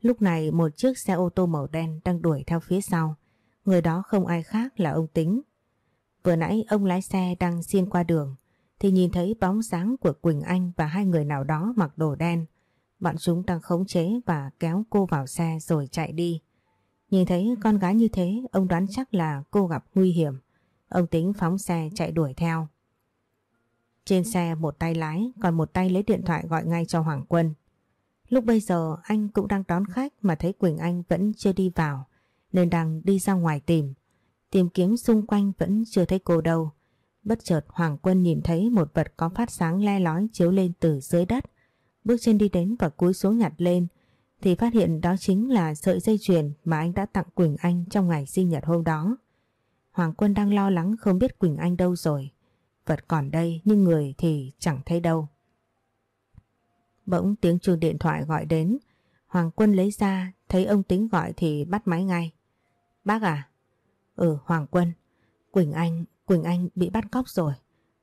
Lúc này một chiếc xe ô tô màu đen đang đuổi theo phía sau. Người đó không ai khác là ông Tính. Vừa nãy ông lái xe đang xiên qua đường thì nhìn thấy bóng dáng của Quỳnh Anh và hai người nào đó mặc đồ đen. Bọn chúng đang khống chế và kéo cô vào xe rồi chạy đi. Nhìn thấy con gái như thế, ông đoán chắc là cô gặp nguy hiểm. Ông tính phóng xe chạy đuổi theo. Trên xe một tay lái, còn một tay lấy điện thoại gọi ngay cho Hoàng Quân. Lúc bây giờ anh cũng đang đón khách mà thấy Quỳnh Anh vẫn chưa đi vào, nên đang đi ra ngoài tìm. Tìm kiếm xung quanh vẫn chưa thấy cô đâu. Bất chợt Hoàng Quân nhìn thấy một vật có phát sáng le lói chiếu lên từ dưới đất. Bước chân đi đến và cúi xuống nhặt lên thì phát hiện đó chính là sợi dây chuyền mà anh đã tặng Quỳnh Anh trong ngày sinh nhật hôm đó. Hoàng Quân đang lo lắng không biết Quỳnh Anh đâu rồi. Vật còn đây nhưng người thì chẳng thấy đâu. Bỗng tiếng chuông điện thoại gọi đến. Hoàng Quân lấy ra, thấy ông tính gọi thì bắt máy ngay. Bác à? Ừ, Hoàng Quân. Quỳnh Anh, Quỳnh Anh bị bắt cóc rồi.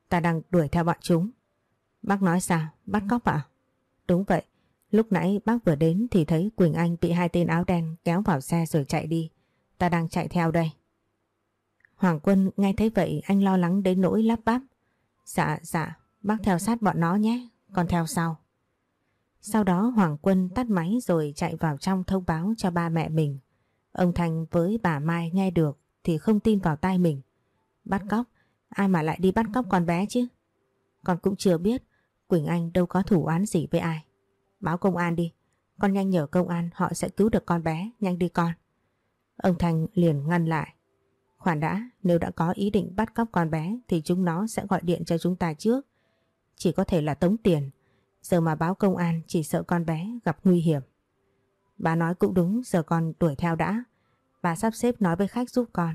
Ta đang đuổi theo bọn chúng. Bác nói sao? Bắt cóc à? Đúng vậy. Lúc nãy bác vừa đến thì thấy Quỳnh Anh bị hai tên áo đen kéo vào xe rồi chạy đi. Ta đang chạy theo đây. Hoàng Quân nghe thấy vậy anh lo lắng đến nỗi lắp bắp. Dạ, dạ, bác theo sát bọn nó nhé, con theo sau. Sau đó Hoàng Quân tắt máy rồi chạy vào trong thông báo cho ba mẹ mình. Ông Thành với bà Mai nghe được thì không tin vào tai mình. Bắt cóc? Ai mà lại đi bắt cóc con bé chứ? Con cũng chưa biết Quỳnh Anh đâu có thủ án gì với ai. Báo công an đi. Con nhanh nhờ công an họ sẽ cứu được con bé. Nhanh đi con. Ông Thành liền ngăn lại. Khoản đã, nếu đã có ý định bắt cóc con bé thì chúng nó sẽ gọi điện cho chúng ta trước. Chỉ có thể là tống tiền. Giờ mà báo công an chỉ sợ con bé gặp nguy hiểm. Bà nói cũng đúng, giờ con đuổi theo đã. Bà sắp xếp nói với khách giúp con.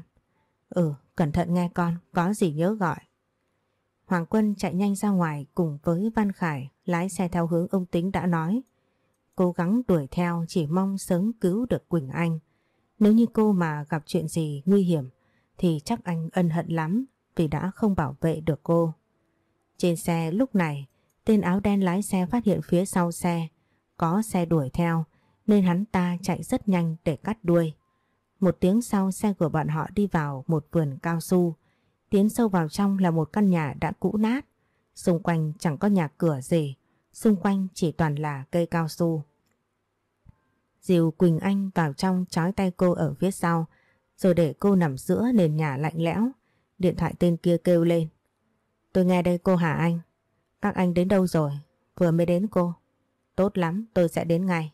Ừ, cẩn thận nghe con, có gì nhớ gọi. Hoàng Quân chạy nhanh ra ngoài cùng với Văn Khải lái xe theo hướng ông Tính đã nói. Cố gắng đuổi theo chỉ mong sớm cứu được Quỳnh Anh. Nếu như cô mà gặp chuyện gì nguy hiểm thì chắc anh ân hận lắm vì đã không bảo vệ được cô. Trên xe lúc này, tên áo đen lái xe phát hiện phía sau xe, có xe đuổi theo, nên hắn ta chạy rất nhanh để cắt đuôi. Một tiếng sau, xe của bọn họ đi vào một vườn cao su. Tiến sâu vào trong là một căn nhà đã cũ nát. Xung quanh chẳng có nhà cửa gì. Xung quanh chỉ toàn là cây cao su. Dìu Quỳnh Anh vào trong trói tay cô ở phía sau, rồi để cô nằm giữa nền nhà lạnh lẽo. Điện thoại tên kia kêu lên. Tôi nghe đây cô Hà Anh. Các anh đến đâu rồi? Vừa mới đến cô. Tốt lắm, tôi sẽ đến ngay.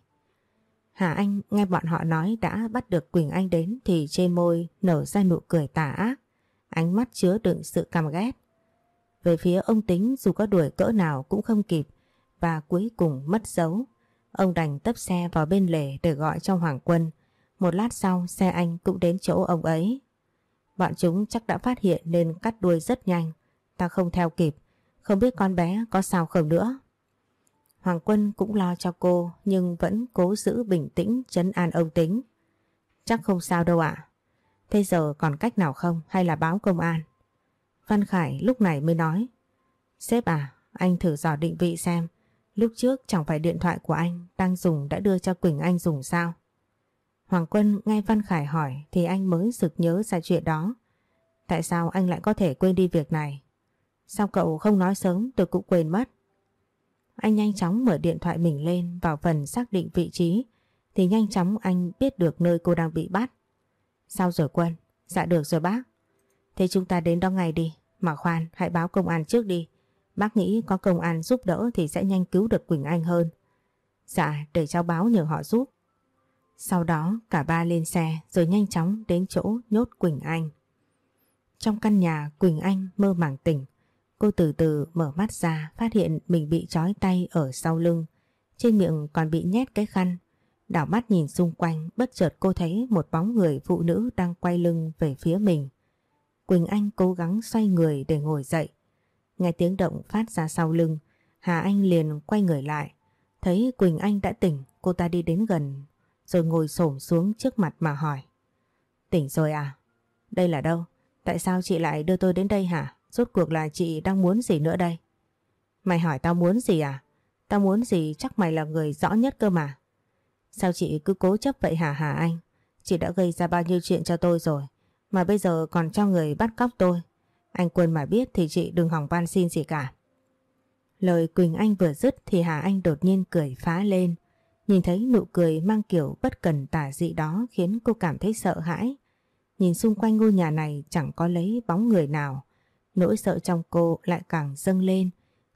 Hà Anh nghe bọn họ nói đã bắt được Quỳnh Anh đến thì trên môi nở ra nụ cười tà ác. Ánh mắt chứa đựng sự căm ghét. Về phía ông Tính dù có đuổi cỡ nào cũng không kịp và cuối cùng mất dấu. Ông đành tấp xe vào bên lề để gọi cho Hoàng Quân. Một lát sau xe anh cũng đến chỗ ông ấy. Bọn chúng chắc đã phát hiện nên cắt đuôi rất nhanh. Ta không theo kịp. Không biết con bé có sao không nữa. Hoàng Quân cũng lo cho cô nhưng vẫn cố giữ bình tĩnh chấn an ông Tính. Chắc không sao đâu ạ. Thế giờ còn cách nào không hay là báo công an? Văn Khải lúc này mới nói. Sếp à, anh thử dò định vị xem. Lúc trước chẳng phải điện thoại của anh đang dùng đã đưa cho Quỳnh Anh dùng sao? Hoàng Quân nghe Văn Khải hỏi thì anh mới sực nhớ ra chuyện đó. Tại sao anh lại có thể quên đi việc này? Sao cậu không nói sớm tôi cũng quên mất. Anh nhanh chóng mở điện thoại mình lên vào phần xác định vị trí thì nhanh chóng anh biết được nơi cô đang bị bắt. Sao rồi Quân? Dạ được rồi bác. Thế chúng ta đến đó ngay đi. Mà khoan, hãy báo công an trước đi. Bác nghĩ có công an giúp đỡ thì sẽ nhanh cứu được Quỳnh Anh hơn. Dạ, để cháu báo nhờ họ giúp. Sau đó cả ba lên xe rồi nhanh chóng đến chỗ nhốt Quỳnh Anh. Trong căn nhà Quỳnh Anh mơ màng tỉnh. Cô từ từ mở mắt ra phát hiện mình bị trói tay ở sau lưng. Trên miệng còn bị nhét cái khăn. Đảo mắt nhìn xung quanh bất chợt cô thấy một bóng người phụ nữ đang quay lưng về phía mình. Quỳnh Anh cố gắng xoay người để ngồi dậy. Nghe tiếng động phát ra sau lưng, Hà Anh liền quay người lại. Thấy Quỳnh Anh đã tỉnh, cô ta đi đến gần rồi ngồi xổm xuống trước mặt mà hỏi. Tỉnh rồi à? Đây là đâu? Tại sao chị lại đưa tôi đến đây hả? Rốt cuộc là chị đang muốn gì nữa đây? Mày hỏi tao muốn gì à? Tao muốn gì chắc mày là người rõ nhất cơ mà. Sao chị cứ cố chấp vậy hả hả Anh? Chị đã gây ra bao nhiêu chuyện cho tôi rồi. Mà bây giờ còn cho người bắt cóc tôi. Anh Quân mà biết thì chị đừng hỏng van xin gì cả. Lời Quỳnh Anh vừa dứt thì Hà Anh đột nhiên cười phá lên. Nhìn thấy nụ cười mang kiểu bất cần tả dị đó khiến cô cảm thấy sợ hãi. Nhìn xung quanh ngôi nhà này chẳng có lấy bóng người nào. Nỗi sợ trong cô lại càng dâng lên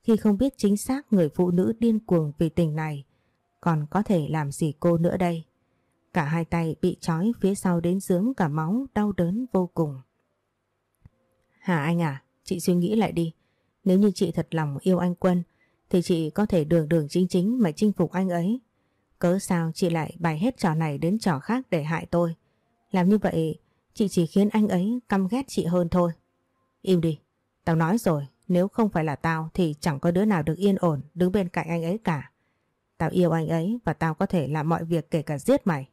khi không biết chính xác người phụ nữ điên cuồng vì tình này còn có thể làm gì cô nữa đây. Cả hai tay bị trói phía sau đến dướng cả máu đau đớn vô cùng. Hà anh à, chị suy nghĩ lại đi. Nếu như chị thật lòng yêu anh Quân thì chị có thể đường đường chính chính mà chinh phục anh ấy. Cớ sao chị lại bày hết trò này đến trò khác để hại tôi. Làm như vậy chị chỉ khiến anh ấy căm ghét chị hơn thôi. Im đi, tao nói rồi nếu không phải là tao thì chẳng có đứa nào được yên ổn đứng bên cạnh anh ấy cả. Tao yêu anh ấy và tao có thể làm mọi việc kể cả giết mày.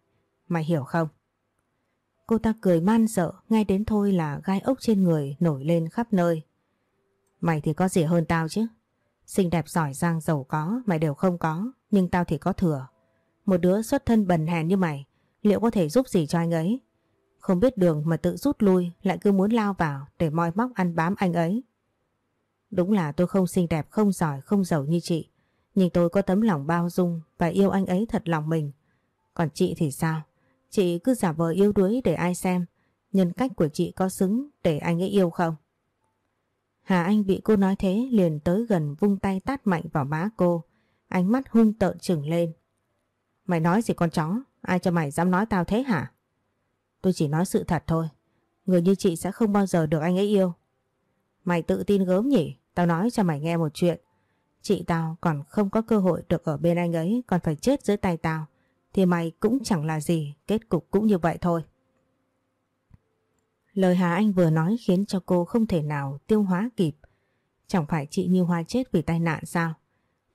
Mày hiểu không? Cô ta cười man sợ, ngay đến thôi là gai ốc trên người nổi lên khắp nơi. Mày thì có gì hơn tao chứ? Xinh đẹp giỏi giang giàu có, mày đều không có, nhưng tao thì có thừa. Một đứa xuất thân bần hèn như mày, liệu có thể giúp gì cho anh ấy? Không biết đường mà tự rút lui, lại cứ muốn lao vào để moi móc ăn bám anh ấy. Đúng là tôi không xinh đẹp, không giỏi, không giàu như chị. Nhưng tôi có tấm lòng bao dung và yêu anh ấy thật lòng mình. Còn chị thì sao? Chị cứ giả vờ yêu đuối để ai xem nhân cách của chị có xứng để anh ấy yêu không? Hà Anh bị cô nói thế liền tới gần vung tay tát mạnh vào má cô. Ánh mắt hung tợn trừng lên. Mày nói gì con chó? Ai cho mày dám nói tao thế hả? Tôi chỉ nói sự thật thôi. Người như chị sẽ không bao giờ được anh ấy yêu. Mày tự tin gớm nhỉ? Tao nói cho mày nghe một chuyện. Chị tao còn không có cơ hội được ở bên anh ấy còn phải chết dưới tay tao thì mày cũng chẳng là gì, kết cục cũng như vậy thôi. Lời Hà Anh vừa nói khiến cho cô không thể nào tiêu hóa kịp. Chẳng phải chị Như Hoa chết vì tai nạn sao?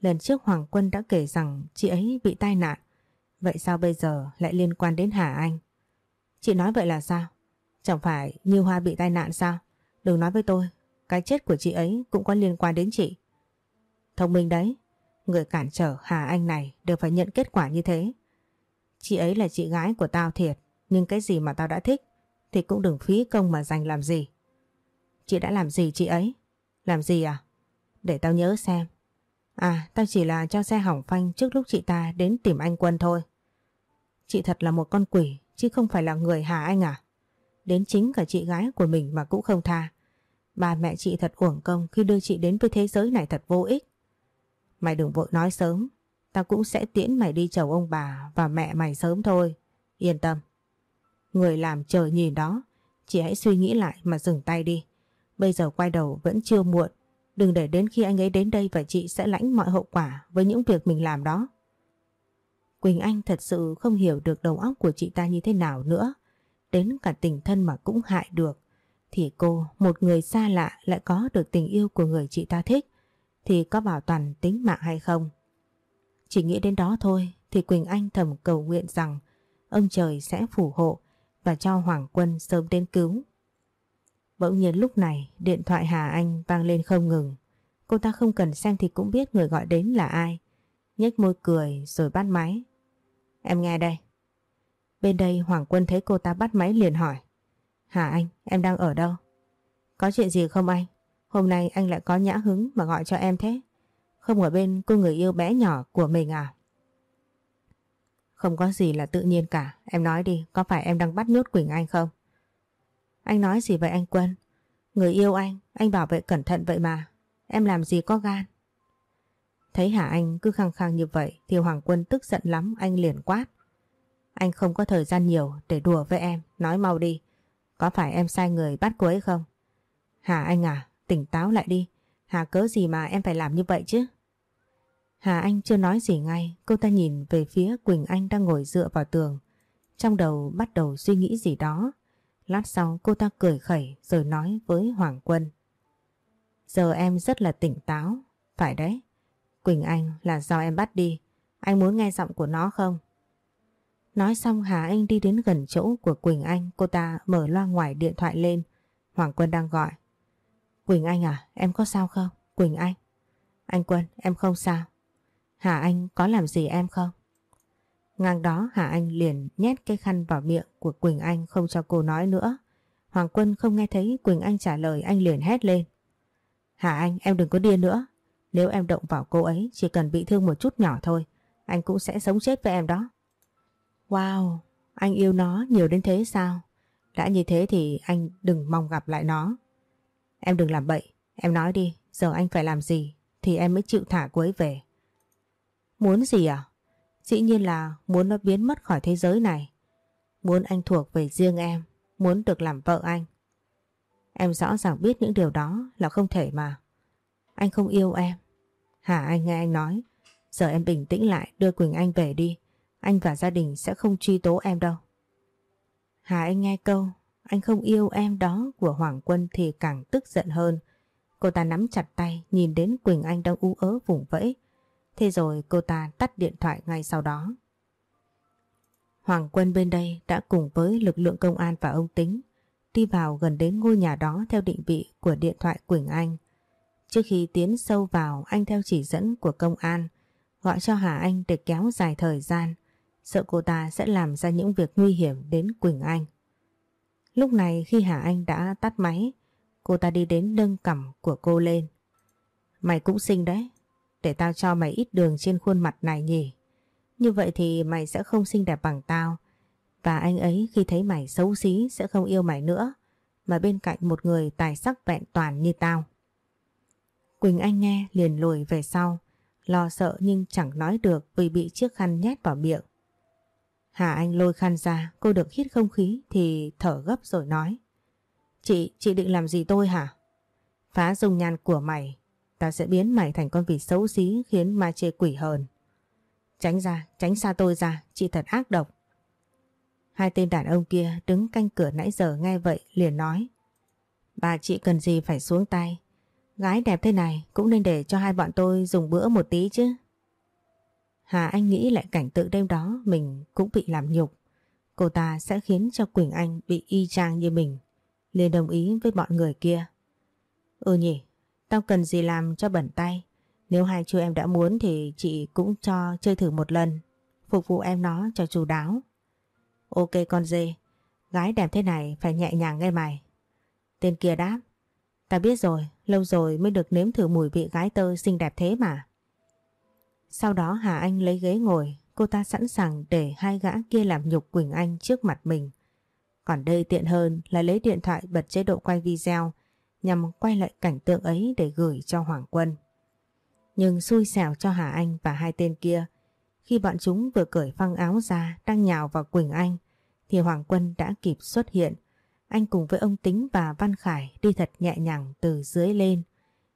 Lần trước Hoàng Quân đã kể rằng chị ấy bị tai nạn. Vậy sao bây giờ lại liên quan đến Hà Anh? Chị nói vậy là sao? Chẳng phải Như Hoa bị tai nạn sao? Đừng nói với tôi, cái chết của chị ấy cũng có liên quan đến chị. Thông minh đấy, người cản trở Hà Anh này đều phải nhận kết quả như thế. Chị ấy là chị gái của tao thiệt, nhưng cái gì mà tao đã thích thì cũng đừng phí công mà dành làm gì. Chị đã làm gì chị ấy? Làm gì à? Để tao nhớ xem. À, tao chỉ là cho xe hỏng phanh trước lúc chị ta đến tìm anh Quân thôi. Chị thật là một con quỷ, chứ không phải là người hả Anh à? Đến chính cả chị gái của mình mà cũng không tha. bà mẹ chị thật uổng công khi đưa chị đến với thế giới này thật vô ích. Mày đừng vội nói sớm, Tao cũng sẽ tiễn mày đi chầu ông bà và mẹ mày sớm thôi. Yên tâm. Người làm trời nhìn đó. Chị hãy suy nghĩ lại mà dừng tay đi. Bây giờ quay đầu vẫn chưa muộn. Đừng để đến khi anh ấy đến đây và chị sẽ lãnh mọi hậu quả với những việc mình làm đó. Quỳnh Anh thật sự không hiểu được đầu óc của chị ta như thế nào nữa. Đến cả tình thân mà cũng hại được. Thì cô, một người xa lạ lại có được tình yêu của người chị ta thích. Thì có bảo toàn tính mạng hay không? Chỉ nghĩ đến đó thôi thì Quỳnh Anh thầm cầu nguyện rằng ông trời sẽ phù hộ và cho Hoàng Quân sớm đến cứu. Bỗng nhiên lúc này điện thoại Hà Anh vang lên không ngừng. Cô ta không cần xem thì cũng biết người gọi đến là ai. nhếch môi cười rồi bắt máy. Em nghe đây. Bên đây Hoàng Quân thấy cô ta bắt máy liền hỏi. Hà anh, em đang ở đâu? Có chuyện gì không anh? Hôm nay anh lại có nhã hứng mà gọi cho em thế. Không ở bên cô người yêu bé nhỏ của mình à? Không có gì là tự nhiên cả. Em nói đi, có phải em đang bắt nhốt Quỳnh Anh không? Anh nói gì vậy anh Quân? Người yêu anh, anh bảo vệ cẩn thận vậy mà. Em làm gì có gan? Thấy Hà Anh cứ khăng khăng như vậy thì Hoàng Quân tức giận lắm anh liền quát. Anh không có thời gian nhiều để đùa với em, nói mau đi. Có phải em sai người bắt cô ấy không? Hà Anh à, tỉnh táo lại đi. Hà cớ gì mà em phải làm như vậy chứ? Hà Anh chưa nói gì ngay, cô ta nhìn về phía Quỳnh Anh đang ngồi dựa vào tường. Trong đầu bắt đầu suy nghĩ gì đó. Lát sau cô ta cười khẩy rồi nói với Hoàng Quân. Giờ em rất là tỉnh táo, phải đấy. Quỳnh Anh là do em bắt đi, anh muốn nghe giọng của nó không? Nói xong Hà Anh đi đến gần chỗ của Quỳnh Anh, cô ta mở loa ngoài điện thoại lên. Hoàng Quân đang gọi. Quỳnh Anh à, em có sao không? Quỳnh Anh. Anh Quân, em không sao. Hà Anh có làm gì em không? Ngang đó Hà Anh liền nhét cái khăn vào miệng của Quỳnh Anh không cho cô nói nữa. Hoàng Quân không nghe thấy Quỳnh Anh trả lời anh liền hét lên. Hà Anh em đừng có điên nữa. Nếu em động vào cô ấy chỉ cần bị thương một chút nhỏ thôi. Anh cũng sẽ sống chết với em đó. Wow, anh yêu nó nhiều đến thế sao? Đã như thế thì anh đừng mong gặp lại nó. Em đừng làm bậy, em nói đi, giờ anh phải làm gì thì em mới chịu thả cô ấy về. Muốn gì à? Dĩ nhiên là muốn nó biến mất khỏi thế giới này. Muốn anh thuộc về riêng em, muốn được làm vợ anh. Em rõ ràng biết những điều đó là không thể mà. Anh không yêu em. Hà anh nghe anh nói, giờ em bình tĩnh lại đưa Quỳnh Anh về đi. Anh và gia đình sẽ không truy tố em đâu. Hà anh nghe câu anh không yêu em đó của Hoàng Quân thì càng tức giận hơn. Cô ta nắm chặt tay nhìn đến Quỳnh Anh đang u ớ vùng vẫy. Thế rồi cô ta tắt điện thoại ngay sau đó. Hoàng Quân bên đây đã cùng với lực lượng công an và ông Tính đi vào gần đến ngôi nhà đó theo định vị của điện thoại Quỳnh Anh. Trước khi tiến sâu vào anh theo chỉ dẫn của công an gọi cho Hà Anh để kéo dài thời gian sợ cô ta sẽ làm ra những việc nguy hiểm đến Quỳnh Anh. Lúc này khi Hà Anh đã tắt máy, cô ta đi đến nâng cằm của cô lên. Mày cũng xinh đấy, để tao cho mày ít đường trên khuôn mặt này nhỉ. Như vậy thì mày sẽ không xinh đẹp bằng tao. Và anh ấy khi thấy mày xấu xí sẽ không yêu mày nữa, mà bên cạnh một người tài sắc vẹn toàn như tao. Quỳnh Anh nghe liền lùi về sau, lo sợ nhưng chẳng nói được vì bị chiếc khăn nhét vào miệng. Hà Anh lôi khăn ra, cô được hít không khí thì thở gấp rồi nói. Chị, chị định làm gì tôi hả? Phá dung nhan của mày, ta sẽ biến mày thành con vịt xấu xí khiến ma chê quỷ hờn. Tránh ra, tránh xa tôi ra, chị thật ác độc. Hai tên đàn ông kia đứng canh cửa nãy giờ nghe vậy liền nói. Bà chị cần gì phải xuống tay. Gái đẹp thế này cũng nên để cho hai bọn tôi dùng bữa một tí chứ. Hà Anh nghĩ lại cảnh tượng đêm đó mình cũng bị làm nhục. Cô ta sẽ khiến cho Quỳnh Anh bị y chang như mình. liền đồng ý với bọn người kia. Ừ nhỉ, tao cần gì làm cho bẩn tay. Nếu hai chú em đã muốn thì chị cũng cho chơi thử một lần. Phục vụ em nó cho chú đáo. Ok con dê, gái đẹp thế này phải nhẹ nhàng nghe mày. Tên kia đáp. Ta biết rồi, lâu rồi mới được nếm thử mùi vị gái tơ xinh đẹp thế mà. Sau đó Hà Anh lấy ghế ngồi, cô ta sẵn sàng để hai gã kia làm nhục Quỳnh Anh trước mặt mình. Còn đây tiện hơn là lấy điện thoại bật chế độ quay video nhằm quay lại cảnh tượng ấy để gửi cho Hoàng Quân. Nhưng xui xẻo cho Hà Anh và hai tên kia, khi bọn chúng vừa cởi phăng áo ra đang nhào vào Quỳnh Anh thì Hoàng Quân đã kịp xuất hiện. Anh cùng với ông Tính và Văn Khải đi thật nhẹ nhàng từ dưới lên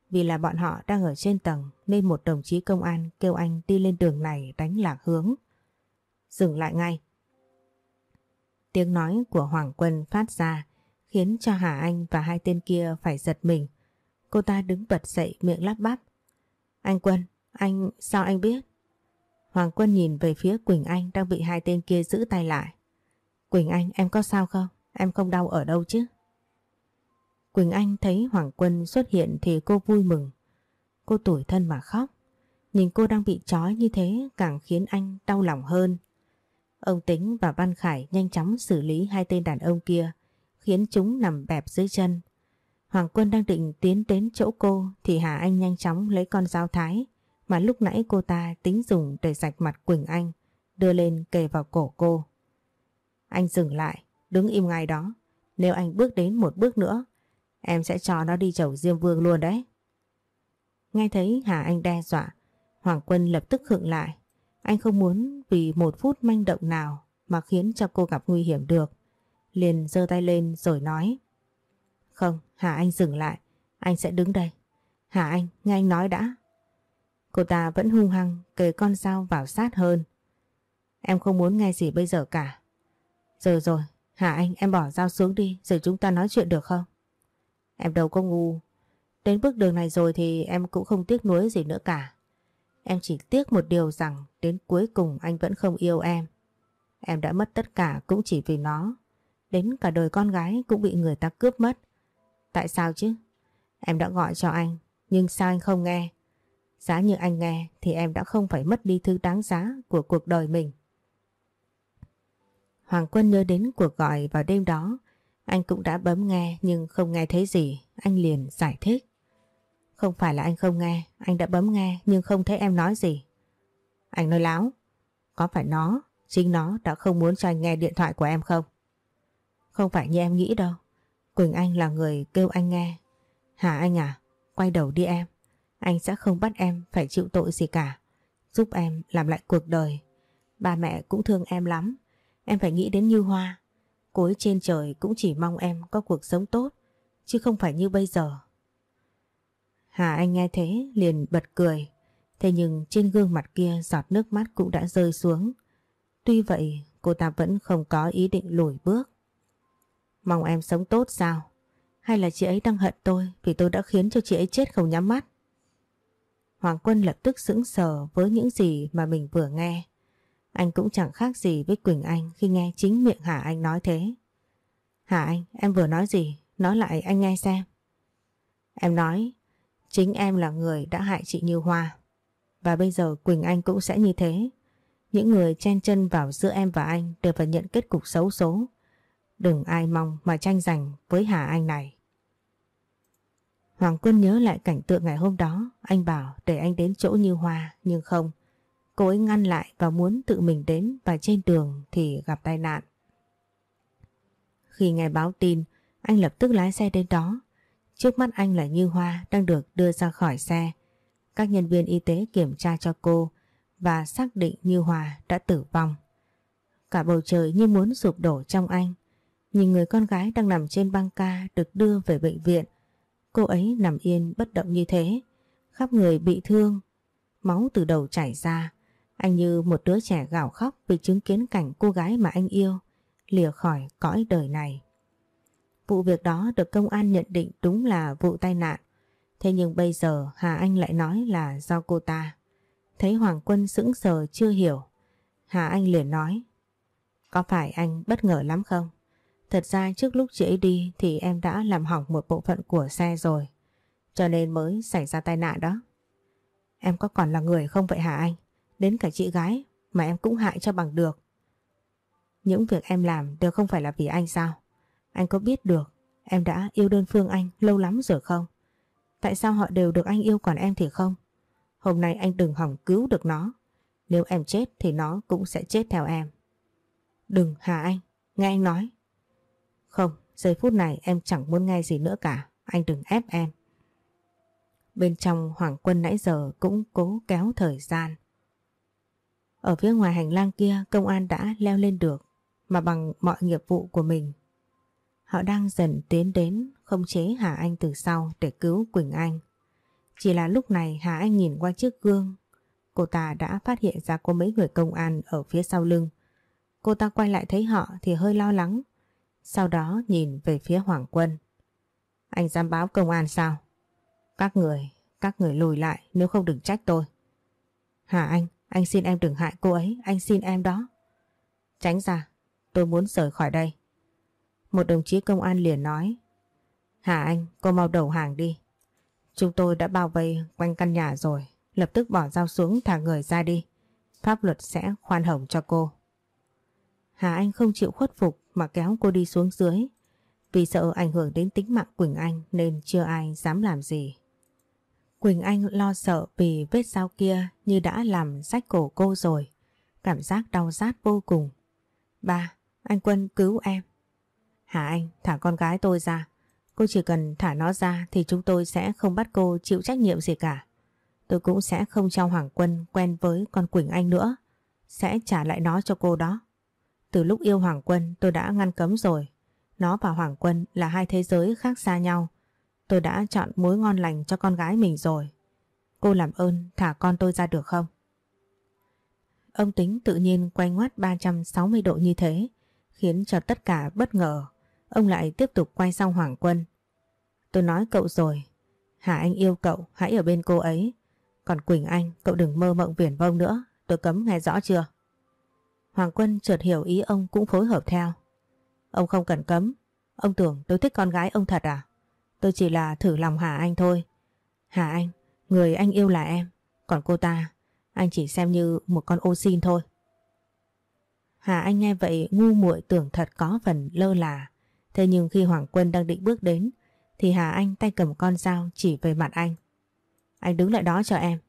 vì là bọn họ đang ở trên tầng nên một đồng chí công an kêu anh đi lên đường này đánh lạc hướng. Dừng lại ngay. Tiếng nói của Hoàng Quân phát ra khiến cho Hà Anh và hai tên kia phải giật mình. Cô ta đứng bật dậy miệng lắp bắp. Anh Quân, anh, sao anh biết? Hoàng Quân nhìn về phía Quỳnh Anh đang bị hai tên kia giữ tay lại. Quỳnh Anh, em có sao không? Em không đau ở đâu chứ? Quỳnh Anh thấy Hoàng Quân xuất hiện thì cô vui mừng. Cô tủi thân mà khóc. Nhìn cô đang bị trói như thế càng khiến anh đau lòng hơn. Ông Tính và Văn Khải nhanh chóng xử lý hai tên đàn ông kia, khiến chúng nằm bẹp dưới chân. Hoàng Quân đang định tiến đến chỗ cô thì Hà Anh nhanh chóng lấy con dao thái mà lúc nãy cô ta tính dùng để sạch mặt Quỳnh Anh, đưa lên kề vào cổ cô. Anh dừng lại, đứng im ngay đó. Nếu anh bước đến một bước nữa, em sẽ cho nó đi chầu Diêm Vương luôn đấy. Nghe thấy Hà Anh đe dọa, Hoàng Quân lập tức khựng lại. Anh không muốn vì một phút manh động nào mà khiến cho cô gặp nguy hiểm được. Liền giơ tay lên rồi nói. Không, Hà Anh dừng lại. Anh sẽ đứng đây. Hà Anh, nghe anh nói đã. Cô ta vẫn hung hăng kề con dao vào sát hơn. Em không muốn nghe gì bây giờ cả. Rồi rồi, Hả Anh em bỏ dao xuống đi rồi chúng ta nói chuyện được không? Em đâu có ngu. Đến bước đường này rồi thì em cũng không tiếc nuối gì nữa cả. Em chỉ tiếc một điều rằng đến cuối cùng anh vẫn không yêu em. Em đã mất tất cả cũng chỉ vì nó. Đến cả đời con gái cũng bị người ta cướp mất. Tại sao chứ? Em đã gọi cho anh, nhưng sao anh không nghe? Giá như anh nghe thì em đã không phải mất đi thứ đáng giá của cuộc đời mình. Hoàng Quân nhớ đến cuộc gọi vào đêm đó. Anh cũng đã bấm nghe nhưng không nghe thấy gì. Anh liền giải thích. Không phải là anh không nghe, anh đã bấm nghe nhưng không thấy em nói gì. Anh nói láo. Có phải nó, chính nó đã không muốn cho anh nghe điện thoại của em không? Không phải như em nghĩ đâu. Quỳnh Anh là người kêu anh nghe. Hả anh à? Quay đầu đi em. Anh sẽ không bắt em phải chịu tội gì cả. Giúp em làm lại cuộc đời. Ba mẹ cũng thương em lắm. Em phải nghĩ đến Như Hoa. Cô ấy trên trời cũng chỉ mong em có cuộc sống tốt. Chứ không phải như bây giờ. Hà Anh nghe thế liền bật cười. Thế nhưng trên gương mặt kia giọt nước mắt cũng đã rơi xuống. Tuy vậy, cô ta vẫn không có ý định lùi bước. Mong em sống tốt sao? Hay là chị ấy đang hận tôi vì tôi đã khiến cho chị ấy chết không nhắm mắt? Hoàng Quân lập tức sững sờ với những gì mà mình vừa nghe. Anh cũng chẳng khác gì với Quỳnh Anh khi nghe chính miệng Hà Anh nói thế. Hà Anh, em vừa nói gì? Nói lại anh nghe xem. Em nói, chính em là người đã hại chị Như Hoa. Và bây giờ Quỳnh Anh cũng sẽ như thế. Những người chen chân vào giữa em và anh đều phải nhận kết cục xấu số. Đừng ai mong mà tranh giành với Hà Anh này. Hoàng Quân nhớ lại cảnh tượng ngày hôm đó, anh bảo để anh đến chỗ Như Hoa, nhưng không. Cô ấy ngăn lại và muốn tự mình đến và trên đường thì gặp tai nạn. Khi nghe báo tin, anh lập tức lái xe đến đó. Trước mắt anh là Như Hoa đang được đưa ra khỏi xe. Các nhân viên y tế kiểm tra cho cô và xác định Như Hoa đã tử vong. Cả bầu trời như muốn sụp đổ trong anh. Nhìn người con gái đang nằm trên băng ca được đưa về bệnh viện. Cô ấy nằm yên bất động như thế. Khắp người bị thương. Máu từ đầu chảy ra. Anh như một đứa trẻ gào khóc vì chứng kiến cảnh cô gái mà anh yêu, lìa khỏi cõi đời này. Vụ việc đó được công an nhận định đúng là vụ tai nạn. Thế nhưng bây giờ Hà Anh lại nói là do cô ta. Thấy Hoàng Quân sững sờ chưa hiểu. Hà Anh liền nói. Có phải anh bất ngờ lắm không? Thật ra trước lúc chị ấy đi thì em đã làm hỏng một bộ phận của xe rồi. Cho nên mới xảy ra tai nạn đó. Em có còn là người không vậy hả anh? Đến cả chị gái mà em cũng hại cho bằng được. Những việc em làm đều không phải là vì anh sao? Anh có biết được em đã yêu đơn phương anh lâu lắm rồi không? Tại sao họ đều được anh yêu còn em thì không? Hôm nay anh đừng hỏng cứu được nó. Nếu em chết thì nó cũng sẽ chết theo em. Đừng Hà Anh, nghe anh nói. Không, giây phút này em chẳng muốn nghe gì nữa cả. Anh đừng ép em. Bên trong Hoàng Quân nãy giờ cũng cố kéo thời gian. Ở phía ngoài hành lang kia công an đã leo lên được mà bằng mọi nghiệp vụ của mình. Họ đang dần tiến đến không chế Hà Anh từ sau để cứu Quỳnh Anh. Chỉ là lúc này Hà Anh nhìn qua chiếc gương, cô ta đã phát hiện ra có mấy người công an ở phía sau lưng. Cô ta quay lại thấy họ thì hơi lo lắng, sau đó nhìn về phía Hoàng Quân. Anh dám báo công an sao? Các người, các người lùi lại nếu không đừng trách tôi. Hà anh, anh xin em đừng hại cô ấy, anh xin em đó. Tránh ra, tôi muốn rời khỏi đây. Một đồng chí công an liền nói. Hà anh, cô mau đầu hàng đi. Chúng tôi đã bao vây quanh căn nhà rồi, lập tức bỏ dao xuống thả người ra đi. Pháp luật sẽ khoan hồng cho cô. Hà Anh không chịu khuất phục mà kéo cô đi xuống dưới. Vì sợ ảnh hưởng đến tính mạng Quỳnh Anh nên chưa ai dám làm gì. Quỳnh Anh lo sợ vì vết dao kia như đã làm rách cổ cô rồi. Cảm giác đau rát vô cùng. Ba, anh Quân cứu em. Hả anh, thả con gái tôi ra. Cô chỉ cần thả nó ra thì chúng tôi sẽ không bắt cô chịu trách nhiệm gì cả. Tôi cũng sẽ không cho Hoàng Quân quen với con Quỳnh Anh nữa. Sẽ trả lại nó cho cô đó. Từ lúc yêu Hoàng Quân tôi đã ngăn cấm rồi. Nó và Hoàng Quân là hai thế giới khác xa nhau. Tôi đã chọn mối ngon lành cho con gái mình rồi. Cô làm ơn thả con tôi ra được không? Ông tính tự nhiên quay ngoắt 360 độ như thế, khiến cho tất cả bất ngờ. Ông lại tiếp tục quay sang Hoàng Quân. Tôi nói cậu rồi, Hà Anh yêu cậu, hãy ở bên cô ấy. Còn Quỳnh Anh, cậu đừng mơ mộng viển vông nữa, tôi cấm nghe rõ chưa? Hoàng Quân chợt hiểu ý ông cũng phối hợp theo. Ông không cần cấm, ông tưởng tôi thích con gái ông thật à? Tôi chỉ là thử lòng Hà Anh thôi. Hà Anh, người anh yêu là em, còn cô ta, anh chỉ xem như một con ô xin thôi. Hà Anh nghe vậy ngu muội tưởng thật có phần lơ là. Thế nhưng khi Hoàng Quân đang định bước đến, thì Hà Anh tay cầm con dao chỉ về mặt anh. Anh đứng lại đó cho em.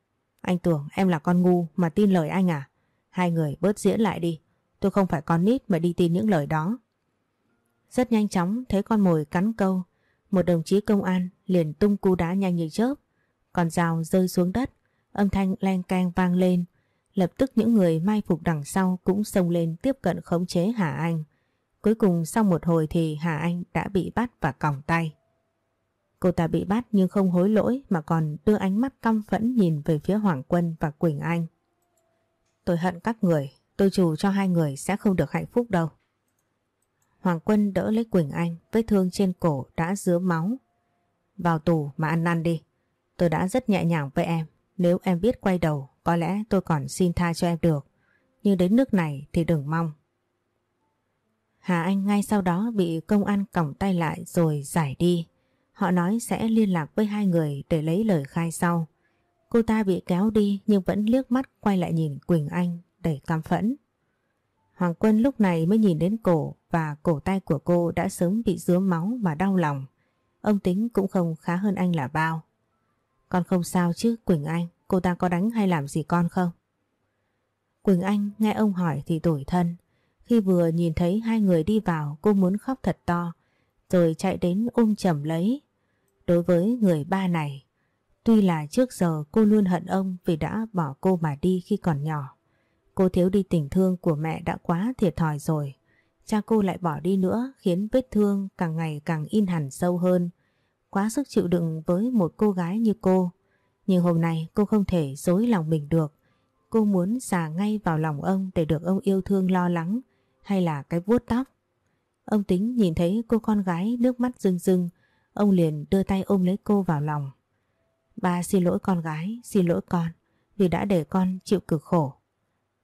Anh tưởng em là con ngu mà tin lời anh à? Hai người bớt diễn lại đi. Tôi không phải con nít mà đi tin những lời đó. Rất nhanh chóng thấy con mồi cắn câu. Một đồng chí công an liền tung cú đá nhanh như chớp. còn rào rơi xuống đất. Âm thanh len keng vang lên. Lập tức những người mai phục đằng sau cũng xông lên tiếp cận khống chế Hà Anh. Cuối cùng sau một hồi thì Hà Anh đã bị bắt và còng tay. Cô ta bị bắt nhưng không hối lỗi mà còn đưa ánh mắt căm phẫn nhìn về phía Hoàng Quân và Quỳnh Anh. Tôi hận các người, tôi chủ cho hai người sẽ không được hạnh phúc đâu. Hoàng Quân đỡ lấy Quỳnh Anh, vết thương trên cổ đã dứa máu. Vào tù mà ăn năn đi. Tôi đã rất nhẹ nhàng với em. Nếu em biết quay đầu, có lẽ tôi còn xin tha cho em được. Nhưng đến nước này thì đừng mong. Hà Anh ngay sau đó bị công an còng tay lại rồi giải đi. Họ nói sẽ liên lạc với hai người để lấy lời khai sau. Cô ta bị kéo đi nhưng vẫn liếc mắt quay lại nhìn Quỳnh Anh đầy cam phẫn. Hoàng Quân lúc này mới nhìn đến cổ và cổ tay của cô đã sớm bị dứa máu mà đau lòng. Ông tính cũng không khá hơn anh là bao. Con không sao chứ Quỳnh Anh, cô ta có đánh hay làm gì con không? Quỳnh Anh nghe ông hỏi thì tủi thân. Khi vừa nhìn thấy hai người đi vào cô muốn khóc thật to rồi chạy đến ôm chầm lấy Đối với người ba này, tuy là trước giờ cô luôn hận ông vì đã bỏ cô mà đi khi còn nhỏ. Cô thiếu đi tình thương của mẹ đã quá thiệt thòi rồi. Cha cô lại bỏ đi nữa khiến vết thương càng ngày càng in hẳn sâu hơn. Quá sức chịu đựng với một cô gái như cô. Nhưng hôm nay cô không thể dối lòng mình được. Cô muốn xà ngay vào lòng ông để được ông yêu thương lo lắng hay là cái vuốt tóc. Ông tính nhìn thấy cô con gái nước mắt rưng rưng Ông liền đưa tay ôm lấy cô vào lòng. Ba xin lỗi con gái, xin lỗi con vì đã để con chịu cực khổ.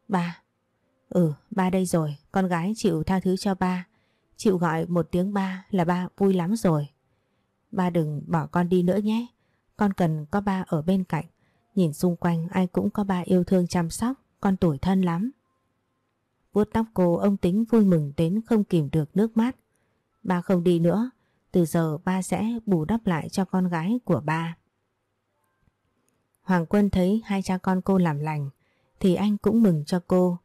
Ba, ừ ba đây rồi, con gái chịu tha thứ cho ba. Chịu gọi một tiếng ba là ba vui lắm rồi. Ba đừng bỏ con đi nữa nhé. Con cần có ba ở bên cạnh. Nhìn xung quanh ai cũng có ba yêu thương chăm sóc. Con tuổi thân lắm. vuốt tóc cô ông tính vui mừng đến không kìm được nước mắt. Ba không đi nữa. Từ giờ ba sẽ bù đắp lại cho con gái của ba. Hoàng Quân thấy hai cha con cô làm lành thì anh cũng mừng cho cô.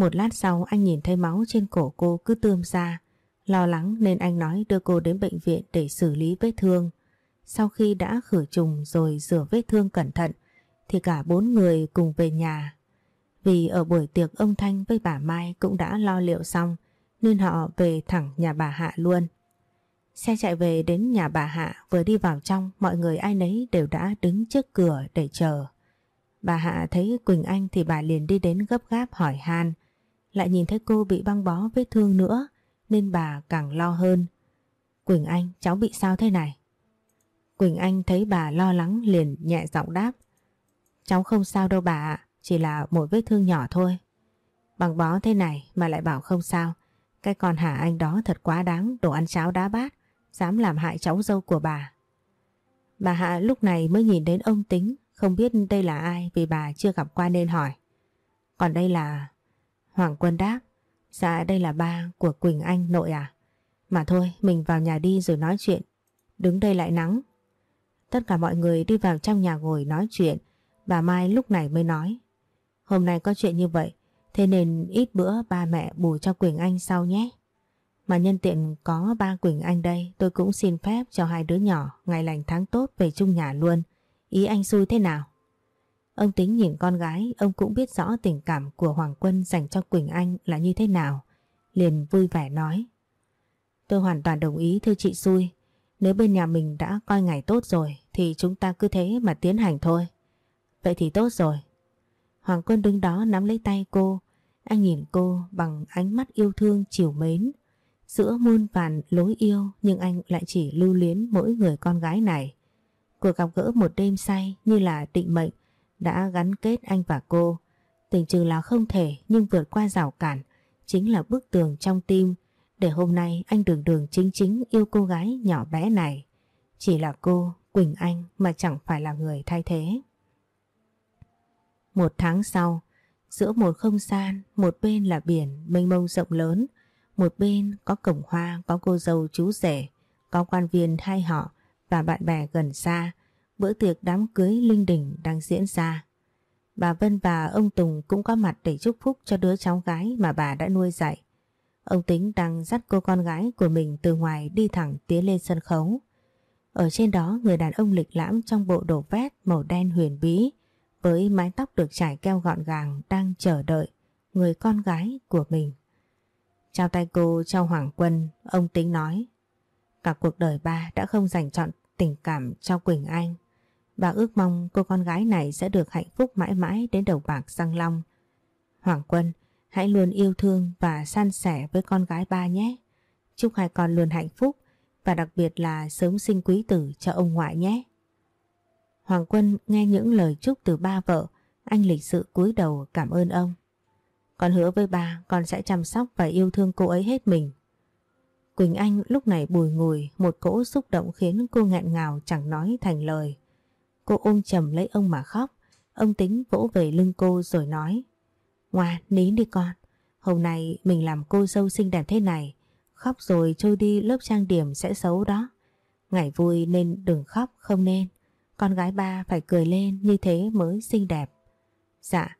Một lát sau, anh nhìn thấy máu trên cổ cô cứ tươm ra. Lo lắng nên anh nói đưa cô đến bệnh viện để xử lý vết thương. Sau khi đã khử trùng rồi rửa vết thương cẩn thận, thì cả bốn người cùng về nhà. Vì ở buổi tiệc ông Thanh với bà Mai cũng đã lo liệu xong, nên họ về thẳng nhà bà Hạ luôn. Xe chạy về đến nhà bà Hạ, vừa đi vào trong, mọi người ai nấy đều đã đứng trước cửa để chờ. Bà Hạ thấy Quỳnh Anh thì bà liền đi đến gấp gáp hỏi han. Lại nhìn thấy cô bị băng bó vết thương nữa nên bà càng lo hơn. Quỳnh Anh cháu bị sao thế này? Quỳnh Anh thấy bà lo lắng liền nhẹ giọng đáp. Cháu không sao đâu bà ạ, chỉ là một vết thương nhỏ thôi. Bằng bó thế này mà lại bảo không sao. Cái con hả Anh đó thật quá đáng, đồ ăn cháo đá bát dám làm hại cháu dâu của bà. Bà Hạ lúc này mới nhìn đến ông Tính, không biết đây là ai vì bà chưa gặp qua nên hỏi. Còn đây là... Hoàng Quân đáp, dạ đây là ba của Quỳnh Anh nội à? Mà thôi, mình vào nhà đi rồi nói chuyện, đứng đây lại nắng. Tất cả mọi người đi vào trong nhà ngồi nói chuyện, bà Mai lúc này mới nói. Hôm nay có chuyện như vậy, thế nên ít bữa ba mẹ bù cho Quỳnh Anh sau nhé. Mà nhân tiện có ba Quỳnh Anh đây tôi cũng xin phép cho hai đứa nhỏ ngày lành tháng tốt về chung nhà luôn. Ý anh xui thế nào? Ông tính nhìn con gái, ông cũng biết rõ tình cảm của Hoàng Quân dành cho Quỳnh Anh là như thế nào. Liền vui vẻ nói. Tôi hoàn toàn đồng ý thưa chị xui. Nếu bên nhà mình đã coi ngày tốt rồi thì chúng ta cứ thế mà tiến hành thôi. Vậy thì tốt rồi. Hoàng Quân đứng đó nắm lấy tay cô. Anh nhìn cô bằng ánh mắt yêu thương chiều mến. Giữa muôn vàn lối yêu nhưng anh lại chỉ lưu luyến mỗi người con gái này. Cuộc gặp gỡ một đêm say như là định mệnh đã gắn kết anh và cô. Tình chừng là không thể nhưng vượt qua rào cản chính là bức tường trong tim để hôm nay anh đường đường chính chính yêu cô gái nhỏ bé này. Chỉ là cô, Quỳnh Anh mà chẳng phải là người thay thế. Một tháng sau, giữa một không gian, một bên là biển mênh mông rộng lớn, một bên có cổng hoa, có cô dâu chú rể, có quan viên hai họ và bạn bè gần xa, bữa tiệc đám cưới linh đình đang diễn ra. Bà Vân và ông Tùng cũng có mặt để chúc phúc cho đứa cháu gái mà bà đã nuôi dạy. Ông Tính đang dắt cô con gái của mình từ ngoài đi thẳng tiến lên sân khấu. Ở trên đó người đàn ông lịch lãm trong bộ đồ vest màu đen huyền bí với mái tóc được trải keo gọn gàng đang chờ đợi người con gái của mình. chào tay cô cho Hoàng Quân, ông Tính nói. Cả cuộc đời ba đã không dành chọn tình cảm cho Quỳnh Anh. Bà ước mong cô con gái này sẽ được hạnh phúc mãi mãi đến đầu bạc răng long. Hoàng Quân, hãy luôn yêu thương và san sẻ với con gái ba nhé. Chúc hai con luôn hạnh phúc và đặc biệt là sớm sinh quý tử cho ông ngoại nhé. Hoàng Quân nghe những lời chúc từ ba vợ, anh lịch sự cúi đầu cảm ơn ông. Con hứa với ba con sẽ chăm sóc và yêu thương cô ấy hết mình. Quỳnh Anh lúc này bùi ngùi một cỗ xúc động khiến cô nghẹn ngào chẳng nói thành lời. Cô ôm chầm lấy ông mà khóc. Ông tính vỗ về lưng cô rồi nói. Ngoan, nín đi con. Hôm nay mình làm cô dâu xinh đẹp thế này. Khóc rồi trôi đi lớp trang điểm sẽ xấu đó. Ngày vui nên đừng khóc không nên. Con gái ba phải cười lên như thế mới xinh đẹp. Dạ.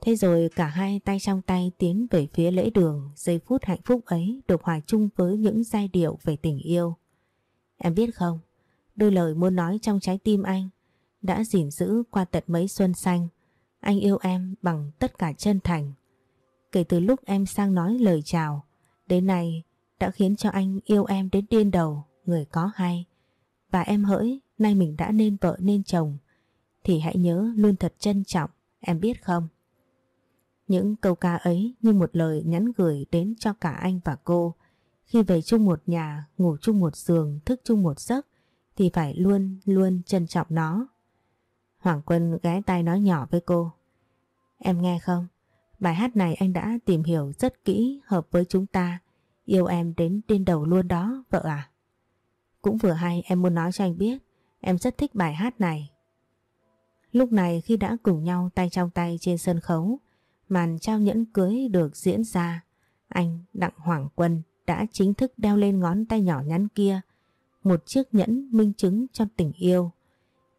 Thế rồi cả hai tay trong tay tiến về phía lễ đường. Giây phút hạnh phúc ấy được hòa chung với những giai điệu về tình yêu. Em biết không, đôi lời muốn nói trong trái tim anh đã gìn giữ qua tận mấy xuân xanh. Anh yêu em bằng tất cả chân thành. Kể từ lúc em sang nói lời chào, đến nay đã khiến cho anh yêu em đến điên đầu, người có hay. Và em hỡi, nay mình đã nên vợ nên chồng, thì hãy nhớ luôn thật trân trọng, em biết không? Những câu ca ấy như một lời nhắn gửi đến cho cả anh và cô. Khi về chung một nhà, ngủ chung một giường, thức chung một giấc, thì phải luôn luôn trân trọng nó. Hoàng Quân ghé tay nói nhỏ với cô. Em nghe không? Bài hát này anh đã tìm hiểu rất kỹ hợp với chúng ta. Yêu em đến điên đầu luôn đó, vợ à? Cũng vừa hay em muốn nói cho anh biết. Em rất thích bài hát này. Lúc này khi đã cùng nhau tay trong tay trên sân khấu, màn trao nhẫn cưới được diễn ra, anh Đặng Hoàng Quân đã chính thức đeo lên ngón tay nhỏ nhắn kia một chiếc nhẫn minh chứng cho tình yêu.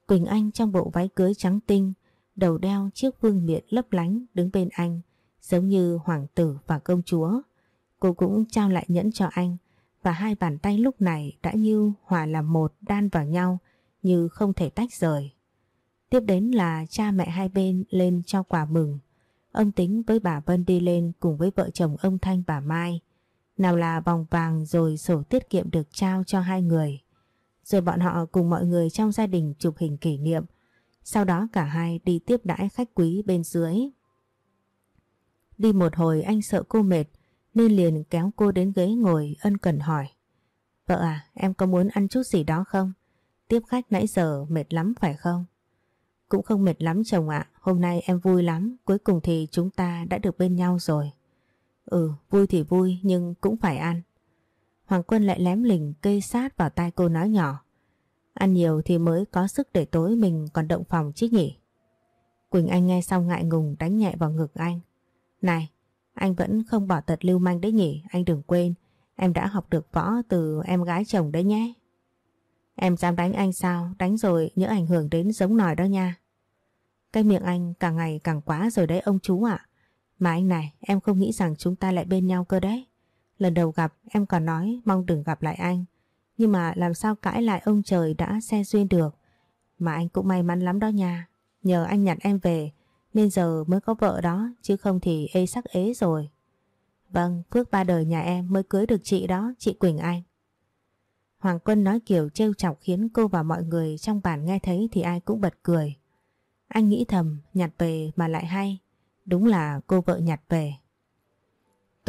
Quỳnh Anh trong bộ váy cưới trắng tinh, đầu đeo chiếc vương miện lấp lánh đứng bên anh, giống như hoàng tử và công chúa. Cô cũng trao lại nhẫn cho anh và hai bàn tay lúc này đã như hòa làm một đan vào nhau như không thể tách rời. Tiếp đến là cha mẹ hai bên lên cho quà mừng. Ông Tính với bà Vân đi lên cùng với vợ chồng ông Thanh bà Mai. Nào là vòng vàng rồi sổ tiết kiệm được trao cho hai người. Rồi bọn họ cùng mọi người trong gia đình chụp hình kỷ niệm. Sau đó cả hai đi tiếp đãi khách quý bên dưới. Đi một hồi anh sợ cô mệt nên liền kéo cô đến ghế ngồi ân cần hỏi. Vợ à, em có muốn ăn chút gì đó không? Tiếp khách nãy giờ mệt lắm phải không? Cũng không mệt lắm chồng ạ, hôm nay em vui lắm, cuối cùng thì chúng ta đã được bên nhau rồi. Ừ, vui thì vui nhưng cũng phải ăn. Hoàng Quân lại lém lỉnh cây sát vào tai cô nói nhỏ. Ăn nhiều thì mới có sức để tối mình còn động phòng chứ nhỉ. Quỳnh Anh nghe xong ngại ngùng đánh nhẹ vào ngực anh. Này, anh vẫn không bỏ tật lưu manh đấy nhỉ, anh đừng quên. Em đã học được võ từ em gái chồng đấy nhé. Em dám đánh anh sao, đánh rồi nhớ ảnh hưởng đến giống nòi đó nha. Cái miệng anh càng ngày càng quá rồi đấy ông chú ạ. Mà anh này, em không nghĩ rằng chúng ta lại bên nhau cơ đấy. Lần đầu gặp em còn nói mong đừng gặp lại anh. Nhưng mà làm sao cãi lại ông trời đã xe duyên được. Mà anh cũng may mắn lắm đó nha. Nhờ anh nhặt em về nên giờ mới có vợ đó chứ không thì ê sắc ế rồi. Vâng, phước ba đời nhà em mới cưới được chị đó, chị Quỳnh Anh. Hoàng Quân nói kiểu trêu chọc khiến cô và mọi người trong bàn nghe thấy thì ai cũng bật cười. Anh nghĩ thầm nhặt về mà lại hay. Đúng là cô vợ nhặt về.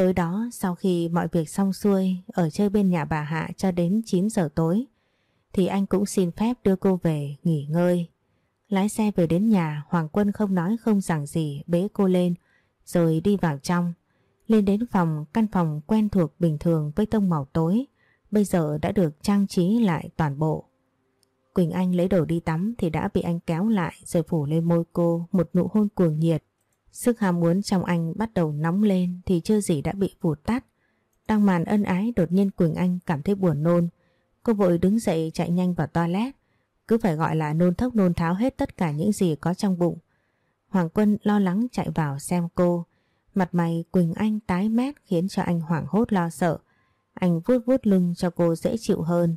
Tối đó, sau khi mọi việc xong xuôi, ở chơi bên nhà bà Hạ cho đến 9 giờ tối, thì anh cũng xin phép đưa cô về nghỉ ngơi. Lái xe về đến nhà, Hoàng Quân không nói không rằng gì, bế cô lên, rồi đi vào trong. Lên đến phòng, căn phòng quen thuộc bình thường với tông màu tối, bây giờ đã được trang trí lại toàn bộ. Quỳnh Anh lấy đồ đi tắm thì đã bị anh kéo lại, rồi phủ lên môi cô một nụ hôn cuồng nhiệt. Sức ham muốn trong anh bắt đầu nóng lên thì chưa gì đã bị vụt tắt. Đang màn ân ái đột nhiên Quỳnh Anh cảm thấy buồn nôn. Cô vội đứng dậy chạy nhanh vào toilet. Cứ phải gọi là nôn thốc nôn tháo hết tất cả những gì có trong bụng. Hoàng Quân lo lắng chạy vào xem cô. Mặt mày Quỳnh Anh tái mét khiến cho anh hoảng hốt lo sợ. Anh vuốt vuốt lưng cho cô dễ chịu hơn.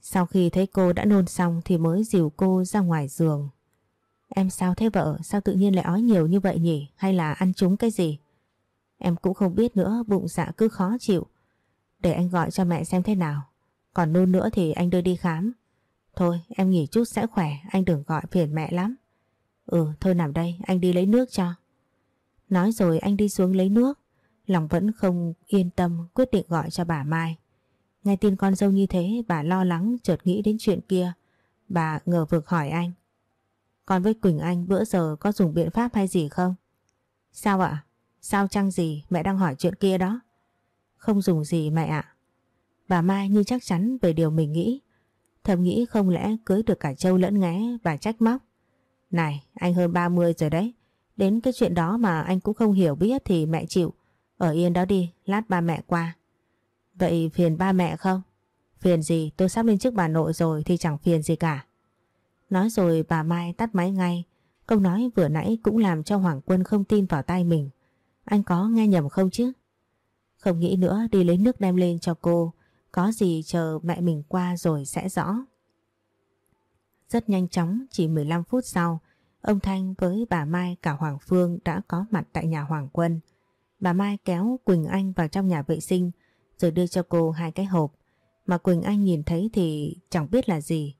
Sau khi thấy cô đã nôn xong thì mới dìu cô ra ngoài giường. Em sao thế vợ? Sao tự nhiên lại ói nhiều như vậy nhỉ? Hay là ăn trúng cái gì? Em cũng không biết nữa, bụng dạ cứ khó chịu. Để anh gọi cho mẹ xem thế nào. Còn nôn nữa thì anh đưa đi khám. Thôi em nghỉ chút sẽ khỏe, anh đừng gọi phiền mẹ lắm. Ừ, thôi nằm đây, anh đi lấy nước cho. Nói rồi anh đi xuống lấy nước. Lòng vẫn không yên tâm quyết định gọi cho bà Mai. Nghe tin con dâu như thế bà lo lắng chợt nghĩ đến chuyện kia. Bà ngờ vực hỏi anh còn với Quỳnh Anh bữa giờ có dùng biện pháp hay gì không? Sao ạ? Sao chăng gì mẹ đang hỏi chuyện kia đó? Không dùng gì mẹ ạ. Bà Mai như chắc chắn về điều mình nghĩ. Thầm nghĩ không lẽ cưới được cả châu lẫn ngé và trách móc. Này, anh hơn 30 rồi đấy. Đến cái chuyện đó mà anh cũng không hiểu biết thì mẹ chịu. Ở yên đó đi, lát ba mẹ qua. Vậy phiền ba mẹ không? Phiền gì, tôi sắp lên trước bà nội rồi thì chẳng phiền gì cả. Nói rồi bà Mai tắt máy ngay. Câu nói vừa nãy cũng làm cho Hoàng Quân không tin vào tay mình. Anh có nghe nhầm không chứ? Không nghĩ nữa đi lấy nước đem lên cho cô. Có gì chờ mẹ mình qua rồi sẽ rõ. Rất nhanh chóng, chỉ 15 phút sau, ông Thanh với bà Mai cả Hoàng Phương đã có mặt tại nhà Hoàng Quân. Bà Mai kéo Quỳnh Anh vào trong nhà vệ sinh rồi đưa cho cô hai cái hộp. Mà Quỳnh Anh nhìn thấy thì chẳng biết là gì.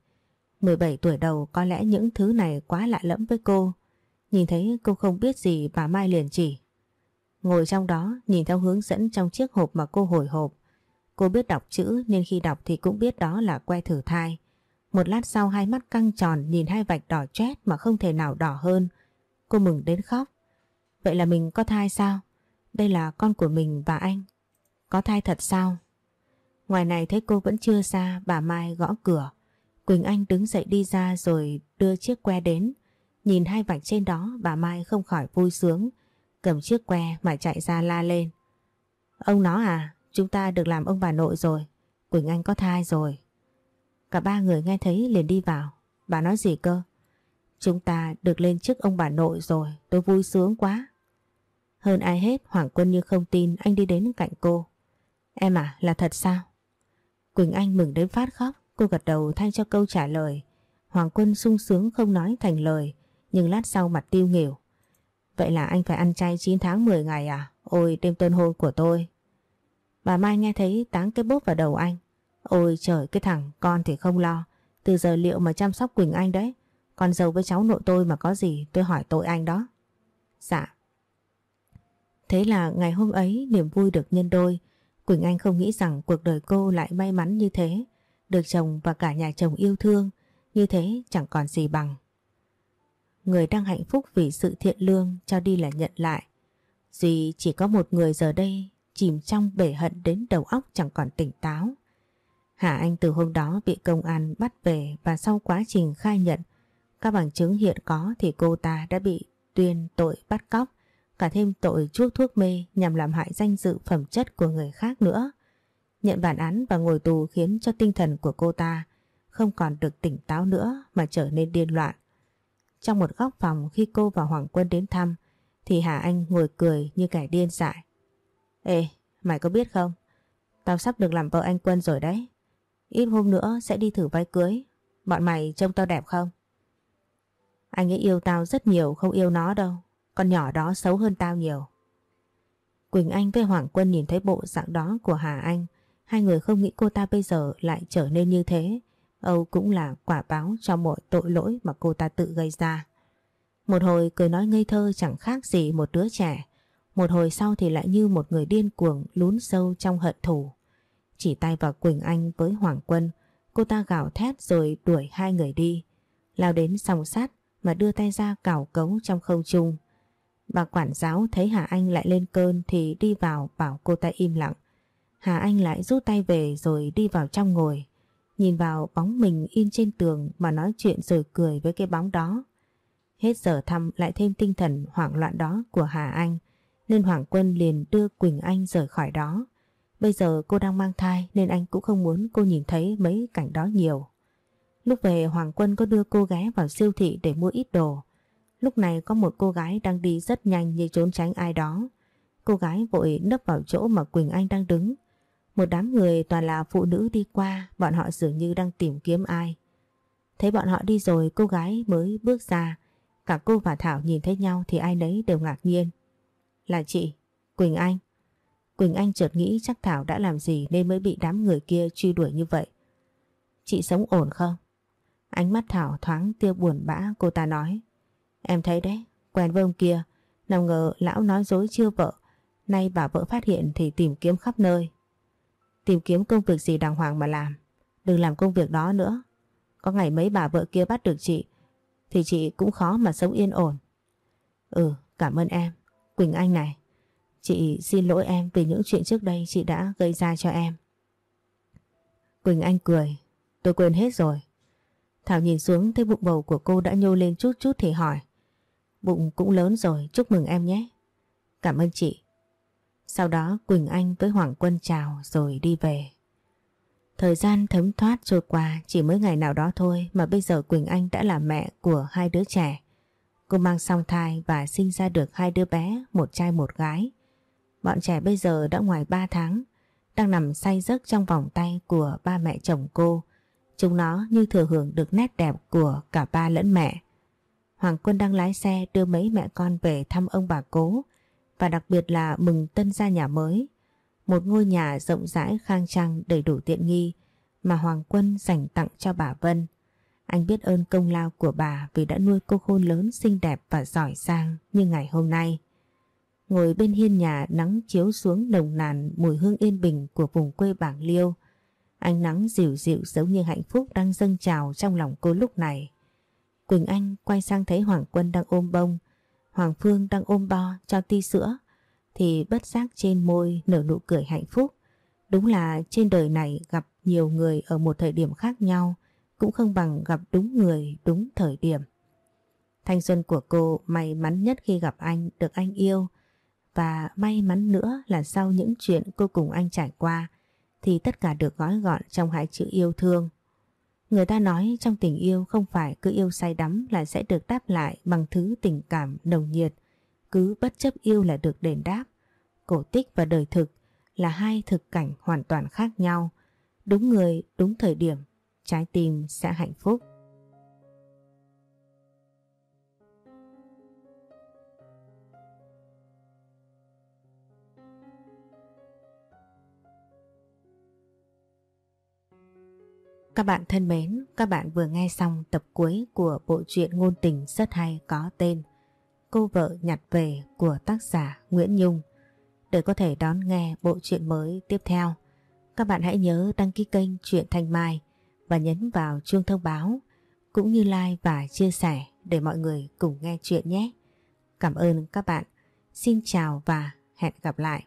17 tuổi đầu có lẽ những thứ này quá lạ lẫm với cô. Nhìn thấy cô không biết gì bà Mai liền chỉ. Ngồi trong đó, nhìn theo hướng dẫn trong chiếc hộp mà cô hồi hộp. Cô biết đọc chữ nên khi đọc thì cũng biết đó là que thử thai. Một lát sau hai mắt căng tròn, nhìn hai vạch đỏ chét mà không thể nào đỏ hơn. Cô mừng đến khóc. Vậy là mình có thai sao? Đây là con của mình và anh. Có thai thật sao? Ngoài này thấy cô vẫn chưa ra, bà Mai gõ cửa. Quỳnh Anh đứng dậy đi ra rồi đưa chiếc que đến. Nhìn hai vạch trên đó bà Mai không khỏi vui sướng. Cầm chiếc que mà chạy ra la lên. Ông nó à, chúng ta được làm ông bà nội rồi. Quỳnh Anh có thai rồi. Cả ba người nghe thấy liền đi vào. Bà nói gì cơ? Chúng ta được lên chức ông bà nội rồi, tôi vui sướng quá. Hơn ai hết Hoàng Quân như không tin anh đi đến cạnh cô. Em à là thật sao? Quỳnh Anh mừng đến phát khóc. Cô gật đầu thay cho câu trả lời. Hoàng Quân sung sướng không nói thành lời. Nhưng lát sau mặt tiêu nghỉu. Vậy là anh phải ăn chay 9 tháng 10 ngày à? Ôi, đêm tân hôn của tôi. Bà Mai nghe thấy táng cái bốp vào đầu anh. Ôi trời, cái thằng con thì không lo. Từ giờ liệu mà chăm sóc Quỳnh Anh đấy. Con giàu với cháu nội tôi mà có gì, tôi hỏi tội anh đó. Dạ Thế là ngày hôm ấy, niềm vui được nhân đôi. Quỳnh Anh không nghĩ rằng cuộc đời cô lại may mắn như thế. Được chồng và cả nhà chồng yêu thương. Như thế chẳng còn gì bằng. Người đang hạnh phúc vì sự thiện lương cho đi là nhận lại. Duy chỉ có một người giờ đây chìm trong bể hận đến đầu óc chẳng còn tỉnh táo. Hà Anh từ hôm đó bị công an bắt về và sau quá trình khai nhận, các bằng chứng hiện có thì cô ta đã bị tuyên tội bắt cóc, cả thêm tội chuốc thuốc mê nhằm làm hại danh dự phẩm chất của người khác nữa. Nhận bản án và ngồi tù khiến cho tinh thần của cô ta không còn được tỉnh táo nữa mà trở nên điên loạn. Trong một góc phòng khi cô và Hoàng Quân đến thăm thì Hà Anh ngồi cười như kẻ điên dại. Ê, mày có biết không? Tao sắp được làm vợ anh Quân rồi đấy. Ít hôm nữa sẽ đi thử váy cưới. Bọn mày trông tao đẹp không? Anh ấy yêu tao rất nhiều không yêu nó đâu. Con nhỏ đó xấu hơn tao nhiều. Quỳnh Anh với Hoàng Quân nhìn thấy bộ dạng đó của Hà Anh. Hai người không nghĩ cô ta bây giờ lại trở nên như thế. Âu cũng là quả báo cho mọi tội lỗi mà cô ta tự gây ra. Một hồi cười nói ngây thơ chẳng khác gì một đứa trẻ. Một hồi sau thì lại như một người điên cuồng lún sâu trong hận thù. Chỉ tay vào Quỳnh Anh với Hoàng Quân, cô ta gào thét rồi đuổi hai người đi. Lao đến song sát mà đưa tay ra cào cấu trong khâu chung. Bà quản giáo thấy Hà Anh lại lên cơn thì đi vào bảo cô ta im lặng. Hà Anh lại rút tay về rồi đi vào trong ngồi. Nhìn vào bóng mình in trên tường mà nói chuyện rồi cười với cái bóng đó. Hết giờ thăm lại thêm tinh thần hoảng loạn đó của Hà Anh, nên Hoàng Quân liền đưa Quỳnh Anh rời khỏi đó. Bây giờ cô đang mang thai nên anh cũng không muốn cô nhìn thấy mấy cảnh đó nhiều. Lúc về Hoàng Quân có đưa cô ghé vào siêu thị để mua ít đồ. Lúc này có một cô gái đang đi rất nhanh như trốn tránh ai đó. Cô gái vội nấp vào chỗ mà Quỳnh Anh đang đứng. Một đám người toàn là phụ nữ đi qua, bọn họ dường như đang tìm kiếm ai. Thấy bọn họ đi rồi cô gái mới bước ra. Cả cô và Thảo nhìn thấy nhau thì ai nấy đều ngạc nhiên. Là chị, Quỳnh Anh. Quỳnh Anh chợt nghĩ chắc Thảo đã làm gì nên mới bị đám người kia truy đuổi như vậy. Chị sống ổn không? Ánh mắt Thảo thoáng tia buồn bã cô ta nói. Em thấy đấy, quen với ông kia, nào ngờ lão nói dối chưa vợ. Nay bà vợ phát hiện thì tìm kiếm khắp nơi. Tìm kiếm công việc gì đàng hoàng mà làm. Đừng làm công việc đó nữa. Có ngày mấy bà vợ kia bắt được chị thì chị cũng khó mà sống yên ổn. Ừ, cảm ơn em. Quỳnh Anh này, chị xin lỗi em vì những chuyện trước đây chị đã gây ra cho em. Quỳnh Anh cười, tôi quên hết rồi. Thảo nhìn xuống thấy bụng bầu của cô đã nhô lên chút chút thì hỏi. Bụng cũng lớn rồi, chúc mừng em nhé. Cảm ơn chị. Sau đó Quỳnh Anh với Hoàng Quân chào rồi đi về. Thời gian thấm thoát trôi qua chỉ mới ngày nào đó thôi mà bây giờ Quỳnh Anh đã là mẹ của hai đứa trẻ. Cô mang song thai và sinh ra được hai đứa bé, một trai một gái. Bọn trẻ bây giờ đã ngoài 3 tháng, đang nằm say giấc trong vòng tay của ba mẹ chồng cô. Chúng nó như thừa hưởng được nét đẹp của cả ba lẫn mẹ. Hoàng Quân đang lái xe đưa mấy mẹ con về thăm ông bà cố và đặc biệt là mừng tân gia nhà mới. Một ngôi nhà rộng rãi khang trang đầy đủ tiện nghi mà Hoàng Quân dành tặng cho bà Vân. Anh biết ơn công lao của bà vì đã nuôi cô khôn lớn xinh đẹp và giỏi giang như ngày hôm nay. Ngồi bên hiên nhà nắng chiếu xuống nồng nàn mùi hương yên bình của vùng quê Bảng Liêu. Ánh nắng dịu dịu giống như hạnh phúc đang dâng trào trong lòng cô lúc này. Quỳnh Anh quay sang thấy Hoàng Quân đang ôm bông, Hoàng Phương đang ôm bo cho ti sữa, thì bất giác trên môi nở nụ cười hạnh phúc. Đúng là trên đời này gặp nhiều người ở một thời điểm khác nhau cũng không bằng gặp đúng người đúng thời điểm. Thanh xuân của cô may mắn nhất khi gặp anh được anh yêu và may mắn nữa là sau những chuyện cô cùng anh trải qua thì tất cả được gói gọn trong hai chữ yêu thương. Người ta nói trong tình yêu không phải cứ yêu say đắm là sẽ được đáp lại bằng thứ tình cảm nồng nhiệt, cứ bất chấp yêu là được đền đáp. Cổ tích và đời thực là hai thực cảnh hoàn toàn khác nhau, đúng người, đúng thời điểm trái tim sẽ hạnh phúc. Các bạn thân mến, các bạn vừa nghe xong tập cuối của bộ truyện ngôn tình rất hay có tên Cô vợ nhặt về của tác giả Nguyễn Nhung. Để có thể đón nghe bộ truyện mới tiếp theo, các bạn hãy nhớ đăng ký kênh Truyện Thanh Mai và nhấn vào chuông thông báo cũng như like và chia sẻ để mọi người cùng nghe chuyện nhé. Cảm ơn các bạn. Xin chào và hẹn gặp lại.